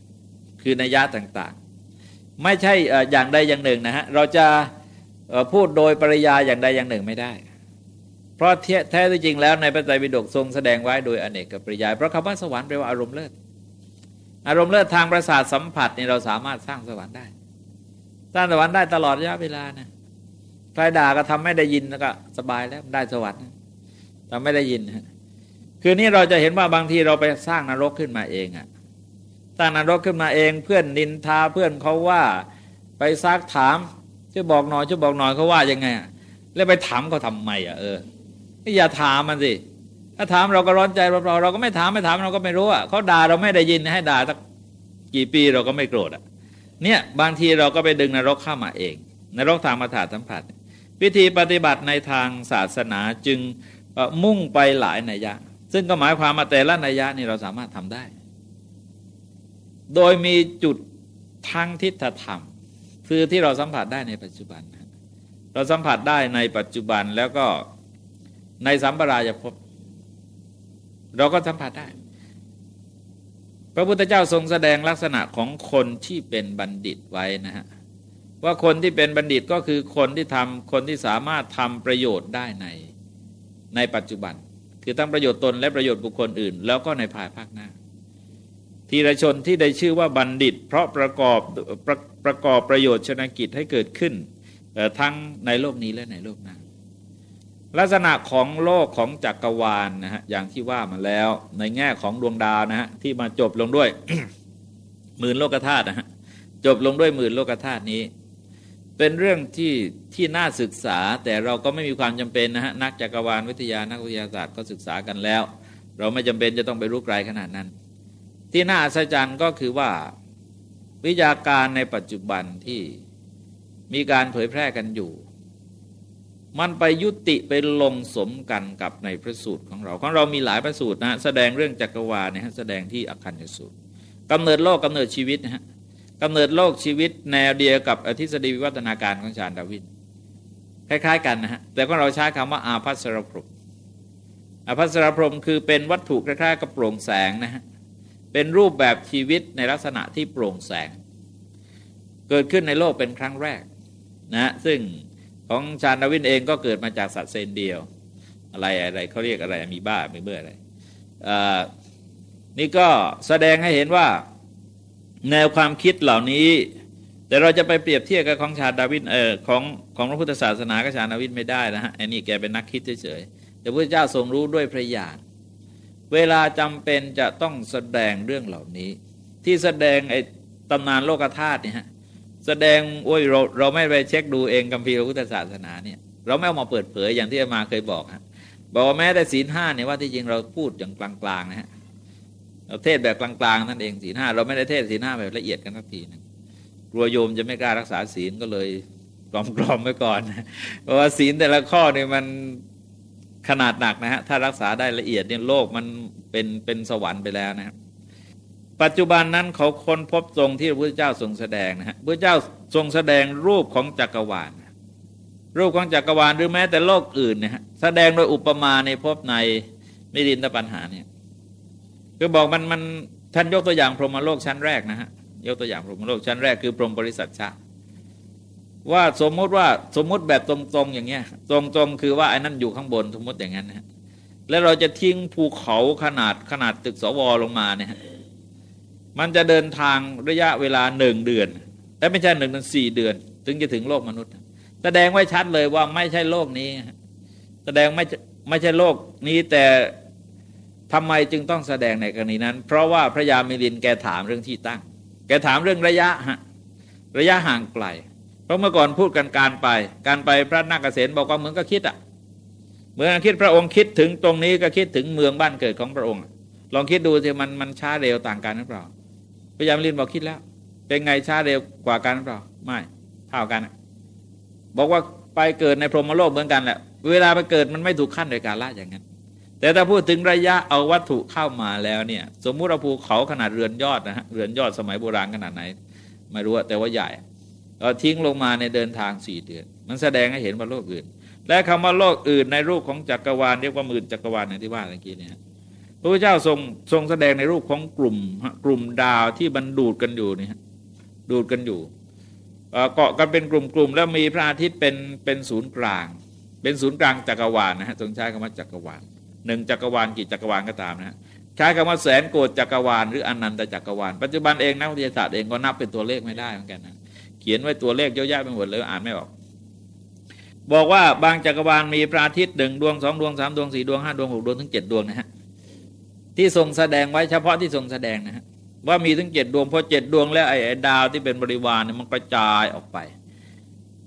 คือนัยยะต่างๆ ไม่ใช่อย่างใดอย่างหนึ่งนะฮะเราจะพูดโดยปริยาอย่างใดอย่างหนึ่งไม่ได้ เพราะแท้ที่จริงแล้วในพระไตรปิฎกทรงแสดงไว้โดยอเนกกับปริยาย เพราะคำว่าสวรรค์แปลว่าอารมณ์เลิศ อารมณ์เลิศทางประสาทสัมผัสนี่เราสามารถสร้างสวรรค์ได้ สร้างสวรรค์ได้ตลอดระยะเวลานะใครด่าก็ทำไม่ได้ยินแล้วก็สบายแล้วได้สวรรค์ทำไม่ได้ยินคือนี่เราจะเห็นว่าบางทีเราไปสร้างนรกขึ้นมาเองอะตั้างนรกขึ้นมาเองเพื่อนนินทาเพื่อนเขาว่าไปซักถามช่วยบอกหน่อยช่วยบอกหน่อยเขาว่ายังไงอะแล้วไปถามเขาทำไมอะเอออย่าถามมันสิ ถ้าถามเราก็ร้อนใจเราเราก็ไม่ถามไม่ถามเราก็ไม่รู้อะเขาด่าเราไม่ได้ยินให้ด่าสักกี่ปีเราก็ไม่โกรธอะเนี่ยบางทีเราก็ไปดึงนรกเข้ามาเอง นรกทางมาถาสัมผัส วิธีปฏิบัติในทางศาสนาจึงมุ่งไปหลายนัยยะ ซึ่งก็หมายความมาแต่ละนัยยะนี่เราสามารถทำได้ โดยมีจุดทั้งทิฏฐธรรม คือที่เราสัมผัสได้ในปัจจุบัน เราสัมผัสได้ในปัจจุบันแล้วก็ในสัมปรายภพ เราก็สัมผัสได้ พระพุทธเจ้าทรงแสดงลักษณะของคนที่เป็นบัณฑิตไว้นะฮะว่าคนที่เป็นบัณฑิตก็คือคนที่ทำคนที่สามารถทำประโยชน์ได้ในในปัจจุบัน คือทั้งประโยชน์ตนและประโยชน์บุคคลอื่น แล้วก็ในภายภาคหน้า ทีรชนที่ได้ชื่อว่าบัณฑิต เพราะประกอบประประกอบประโยชน์ชนกิจให้เกิดขึ้นทั้งในโลกนี้และในโลกหน้า ลักษณะของโลกของจักรวาลนนะฮะอย่างที่ว่ามาแล้วในแง่ของดวงดาวนะฮะที่มาจบลงด้วยหมื่นโลกธาตุนะฮะจบลงด้วยหมื่นโลกธาตุนี้ เป็นเรื่องที่ที่น่าศึกษาแต่เราก็ไม่มีความจำเป็นนะฮะนักจักรวาลวิทยานักวิทยาศาสตร์ก็ศึกษากันแล้ว เราไม่จำเป็นจะต้องไปรู้ไกลขนาดนั้น ที่น่าอัศจรรย์ก็คือว่าวิทยาการในปัจจุบันที่มีการเผยแพร่กันอยู่ มันไปยุติไปลงสมกันกับในพระสูตรของเรา ของเรามีหลายพระสูตรนะแสดงเรื่องจักรวาลเนี่ยแสดงที่อคันยสูตรกำเนิดโลกกำเนิดชีวิตนะฮะกำเนิดโลกชีวิตแนวเดียวกับอธิษฎีวิวัฒนาการของชาญดาวินคล้ายๆกันนะฮะแต่ของเราใช้คำว่าอาภัสรพรมอาภัสรพรมคือเป็นวัตถุคล้ายๆกับโปร่งแสงนะฮะเป็นรูปแบบชีวิตในลักษณะที่โปร่งแสง เกิดขึ้นในโลกเป็นครั้งแรกนะซึ่ง ของชาญวินเองก็เกิดมาจากสัตว์เซนเดียว อะไรอะไรเขาเรียกอะไรมีบ้ามีเบื่ออะไรนี่ก็แสดงให้เห็นว่าแนวความคิดเหล่านี้ แต่เราจะไปเปรียบเทียบกับของชาดาวินเออของของพระพุทธศาสนากับชาดาวินไม่ได้นะฮะไอันนี้แกเป็นนักคิดเฉยๆแต่พระเจ้าทรงรู้ด้วยพระญาณเวลาจำเป็นจะต้องแสดงเรื่องเหล่านี้ ที่แสดงไอ้ตำนานโลกธาตุเนี่ยฮะ แสดงโอ้ยเราเราไม่ไปเช็คดูเองกัมพีรพุทธศาสนาเนี่ยเราไม่เอามาเปิดเผยอย่างที่อามาเคยบอกฮะบอกว่าแม้แต่ศีลห้าเนี่ยว่าที่จริงเราพูดอย่างกลางๆนะฮะเราเทศแบบกลางๆนั่นเองศีลห้าเราไม่ได้เทศศีลห้าแบบละเอียดกันทักทีนึงกลัวโยมจะไม่กล้ารักษาศีลก็เลยกลอมๆไว้ก่อนเพราะว่าศีลแต่ละข้อเนี่ยมันขนาดหนักนะฮะถ้ารักษาได้ละเอียดเนี่ยโลกมันเป็นเป็นสวรรค์ไปแล้วนะครับ ปัจจุบันนั้นเขาค้นพบทรงที่พระพุทธเจ้าทรงแสดงนะฮะพระเจ้าทรงแสดงรูปของจักรวาล รูปของจักรวาลหรือแม้แต่โลกอื่นนะฮะแสดงโดยอุปมาในพบในมิรินทปัญหาเนี่ยคือบอกมันมันท่านยกตัวอย่างพรหมโลกชั้นแรกนะฮะยกตัวอย่างพรหมโลกชั้นแรกคือพรหมบริษัทชาว่าสมมติว่าสมมติแบบตรงๆอย่างเงี้ย ตรงๆ คือว่าไอ้นั่นอยู่ข้างบนสมมติอย่างนั้นนะแล้วเราจะทิ้งภูเขาขนาดขนาดตึกสวลงมาเนี่ย มันจะเดินทางระยะเวลาหนึ่งเดือนแต่ไม่ใช่หนึ่งเดือนสี่เดือน ถึงจะถึงโลกมนุษย์ แสดงไว้ชัดเลยว่าไม่ใช่โลกนี้ แสดงไม่ไม่ใช่โลกนี้แต่ทำไมจึงต้องแสดงในกรณีนั้น เพราะว่าพระยามิลินแกถามเรื่องที่ตั้ง แกถามเรื่องระยะฮะระยะห่างไกล เพราะเมื่อก่อนพูดกันการไป การไปพระนาคเกษตบอกว่าเหมือนก็คิดอะเหมือนคิดพระองค์คิดถึงตรงนี้ก็คิดถึงเมืองบ้านเกิดของพระองค์ ลองคิดดูสิมันมันช้าเร็วต่างกันหรือเปล่า พยายามลินบอกคิดแล้ว เป็นไงช้าเร็วกว่ากันหรือเปล่าไม่เท่ากัน บอกว่าไปเกิดในพรหมโลกเหมือนกันแหละเวลาไปเกิดมันไม่ถูกขั้นโดยการละอย่างนั้น แต่ถ้าพูดถึงระยะเอาวัตถุเข้ามาแล้วเนี่ย สมมุติเราภูเขาขนาดเรือนยอดนะฮะเรือนยอดสมัยโบราณขนาดไหน ไม่รู้แต่ว่าใหญ่เราทิ้งลงมาในเดินทางสี่เดือน มันแสดงให้เห็นว่าโลกอื่น และคำว่าโลกอื่นในรูปของจักรวาลเรียกว่าหมื่นจักรวาลอย่างที่ว่าเมื่อกี้เนี่ย ระพุทธเจ้าทรงทรงแสดงในรูปของกลุ่มกลุ่มดาวที่บรรดูดกันอยู่นี่ดูดกันอยู่เกาะกันเป็นกลุ่มๆแล้วมีพระอาทิตย์เป็นเป็นศูนย์กลาง เป็นศูนย์กลางจักรวาลนะฮะทรงใช้คำว่าจักรวาลหนึ่งจักรวาลกี่จักรวาลก็ตามนะฮะใช้คำว่าแสนโกดจักรวาลหรืออนันตจักรวาลปัจจุบันเองนักวิทยาศาสตร์เองก็นับเป็นตัวเลขไม่ได้เหมือนกันนะเขียนไว้ตัวเลขเยอะแยะไปหมดเลยอ่านไม่ออก บอกว่าบางจักรวาลมีพระอาทิตย์หนึ่งดวงสองดวงสามดวงสี่ดวงห้าดวงหกดวงถึงเจ็ดดวงนะฮะ ที่ทรงแสดงไว้เฉพาะที่ทรงแสดงนะฮะว่ามีถึงเจ็ดดวงพอเจ็ดดวงแล้วไอ้ดาวที่เป็นบริวารเนี่ยมันกระจายออกไป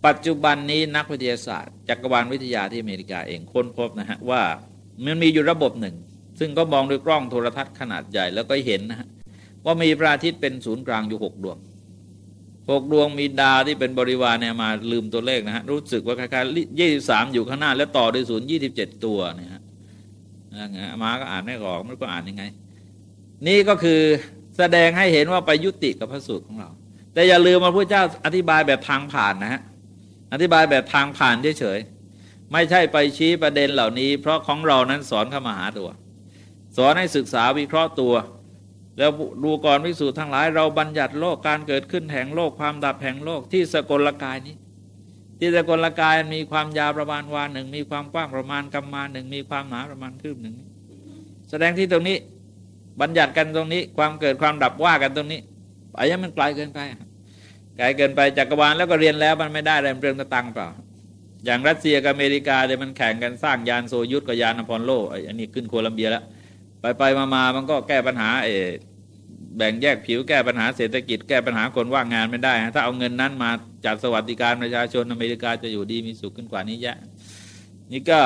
ปัจจุบันนี้นักวิทยาศาสตร์ จักรวาลวิทยาที่อเมริกาเองค้นพบนะฮะว่ามันมีอยู่ระบบหนึ่ง ซึ่งก็มองด้วยกล้องโทรทัศน์ขนาดใหญ่แล้วก็เห็นนะฮะว่ามีพระอาทิตย์เป็นศูนย์กลางอยู่หกดวงหกดวงมีดาวที่เป็นบริวารเนี่ยมาลืมตัวเลขนะฮะรู้สึกว่าคล้ายๆยี่สิบสามอยู่ข้างหน้า แล้วต่อด้วยศูนย์ยี่สิบเจ็ดตัวเนี่ยฮะ มาก็อ่านไม่ออกมันก็อ่านยังไง นี่ก็คือแสดงให้เห็นว่าไปยุติกับพระสูตรของเรา แต่อย่าลืมมาพระเจ้าอธิบายแบบทางผ่านนะฮะอธิบายแบบทางผ่านเฉยๆไม่ใช่ไปชี้ประเด็นเหล่านี้ เพราะของเรานั้นสอนเข้ามาหาตัว สอนให้ศึกษาวิเคราะห์ตัว แล้วดูก่อนวิสูจน์ทั้งหลาย เราบัญญัติโลกการเกิดขึ้นแห่งโลกความดับแห่งโลกที่สกลกายนี้ ที่สกลกายมีความยาวประมาณวาหนึ่งมีความกว้างประมาณกำมาหนึ่งมีความหนาประมาณคืบหนึ่งแสดงที่ตรงนี้บัญญัติกันตรงนี้ ความเกิดความดับว่ากันตรงนี้อันนี้มันไกลเกินไปไกลเกินไปจักรวาลแล้วก็เรียนแล้วมันไม่ได้แรงเรื่องตะตังเปล่า อย่างรัสเซียกับอเมริกาเนี่ยมันแข่งกันสร้างยานโซยุทธกับยานอพอลโลอันนี้ขึ้นโคลัมเบียแล้วไปไปมามามันก็แก้ปัญหาเอแบ่งแยกผิวแก้ปัญหาเศรษฐกิจแก้ปัญหาคนว่างงานไม่ได้ ถ้าเอาเงินนั้นมา จัดสวัสดิการประชาชนอเมริกาจะอยู่ดีมีสุขขึ้นกว่านี้แยะนี่ก็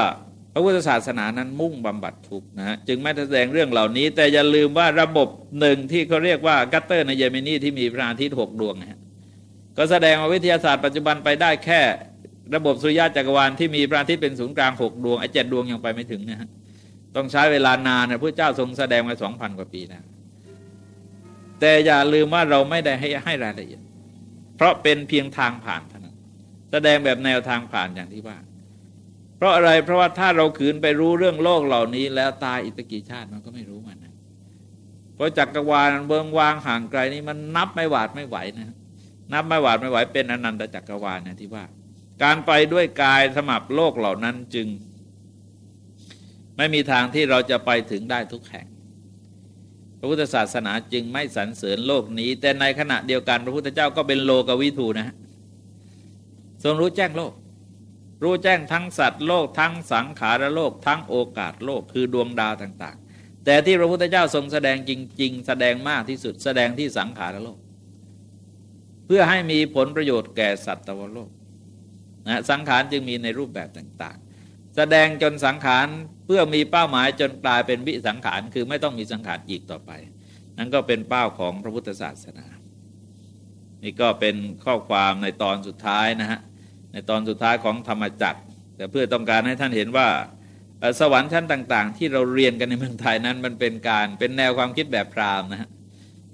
พระพุทธศาสนานั้นมุ่งบำบัดทุกนะฮะจึงไม่แสดงเรื่องเหล่านี้ แต่อย่าลืมว่าระบบหนึ่งที่เขาเรียกว่ากัตเตอร์ในเยเมนีที่มีพระอาทิตย์หกดวงนะฮะก็แสดงว่าวิทยาศาสตร์ปัจจุบันไปได้แค่ ระบบสุริยะจักรวาลที่มีพระอาทิตย์เป็นศูนย์กลางหกดวงไอ้เจ็ดดวงยังไปไม่ถึงนะฮะต้องใช้เวลานานนะพระเจ้าทรงแสดงมาสองพันกว่าปีนะแต่อย่าลืมว่าเราไม่ได้ให้ให้รายละเอียด ราะเป็นเพียงทางผ่านเท่านั้นแสดงแบบแนวทางผ่านอย่างที่ว่า เพราะอะไรเพราะว่าถ้าเราขืนไปรู้เรื่องโลกเหล่านี้ แล้วตายอิตกิชาติมันก็ไม่รู้มันนะเพราะจักรวาลเบื้องวางห่างไกลนี้มันนับไม่หวาดไม่ไหวนะนับไม่หวาดไม่ไหวเป็นอนันตจักรวาลนะที่ว่า การไปด้วยกายสมับโลกเหล่านั้นจึง ไม่มีทางที่เราจะไปถึงได้ทุกแห่ง ระพุทธศาสนาจึงไม่สรรเสริญโลกนี้ แต่ในขณะเดียวกันพระพุทธเจ้าก็เป็นโลกวิทูนะฮะทรงรู้แจ้งโลก รู้แจ้งทั้งสัตว์โลกทั้งสังขารโลก ทั้งโอกาสโลกคือดวงดาวต่าง ๆ แต่ที่พระพุทธเจ้าทรงแสดงจริง ๆ แสดงมากที่สุด แสดงที่สังขารโลก เพื่อให้มีผลประโยชน์แก่สัตว์ตวโลกนะสังขารจึงมีในรูปแบบต่าง ๆ แสดงจนสังขาร เพื่อมีเป้าหมายจนกลายเป็นวิสังขารคือไม่ต้องมีสังขารอีกต่อไป นั่นก็เป็นเป้าของพระพุทธศาสนา นี่ก็เป็นข้อความในตอนสุดท้ายนะฮะในตอนสุดท้ายของธรรมจักร แต่เพื่อต้องการให้ท่านเห็นว่าสวรรค์ชั้นต่าง ๆ ที่เราเรียนกันในเมืองไทยนั้นมันเป็นการเป็นแนวความคิดแบบพราหมณ์นะฮะ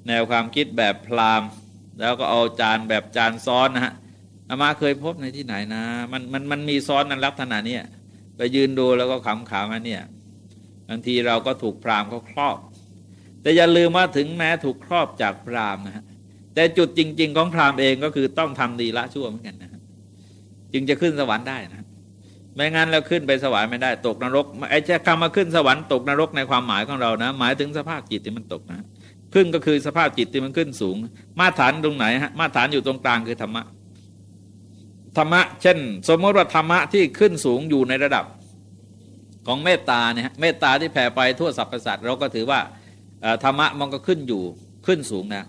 แนวความคิดแบบพราหมณ์ แล้วก็เอาจานแบบจานซ้อนนะฮะอามาเคยพบในที่ไหนนะ มันมันมันมีซ้อนนั้นลักษณะนี้ ไปยืนดูแล้วก็ขำขามาเนี่ยบางทีเราก็ถูกพรามเขาครอบ แต่อย่าลืมว่าถึงแม้ถูกครอบจากพรามนะฮะแต่จุดจริง ๆ ของพรามเองก็คือต้องทำดีละชั่วเหมือนกันนะจึงจะขึ้นสวรรค์ได้นะไม่งั้นเราขึ้นไปสวรรค์ไม่ได้ตกนรกไอ้คำมาขึ้นสวรรค์ตกนรกในความหมายของเรานะ หมายถึงสภาพจิตที่มันตกนะขึ้นก็คือสภาพจิตที่มันขึ้นสูง มาตรฐานตรงไหนฮะมาตรฐานอยู่ตรงกลางคือธรรมะ ธรรมะเช่น สมมติว่าธรรมะที่ขึ้นสูงอยู่ในระดับของเมตตาเนี่ยเมตตาที่แผ่ไปทั่วสรรพสัตว์เราก็ถือว่าธรรมะมันก็ขึ้นอยู่ขึ้นสูงนะ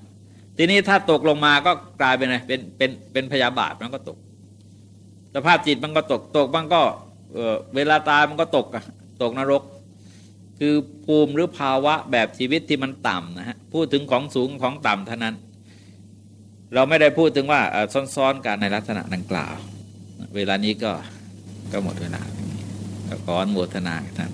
ทีนี้ถ้าตกลงมาก็กลายเป็นอะไรเป็นเป็นเป็นพยาบาทมันก็ตกสภาพจิตมันก็ตกตกมันก็เวลาตายมันก็ตกตกนรก คือภูมิหรือภาวะแบบชีวิตที่มันต่ำนะฮะพูดถึงของสูงของต่ำเท่านั้น เราไม่ได้พูดถึงว่าซ้อนๆกันในลักษณะดังกล่าว เวลานี้ก็ก็หมดเวลาก็ขออนุโมทนาท่าน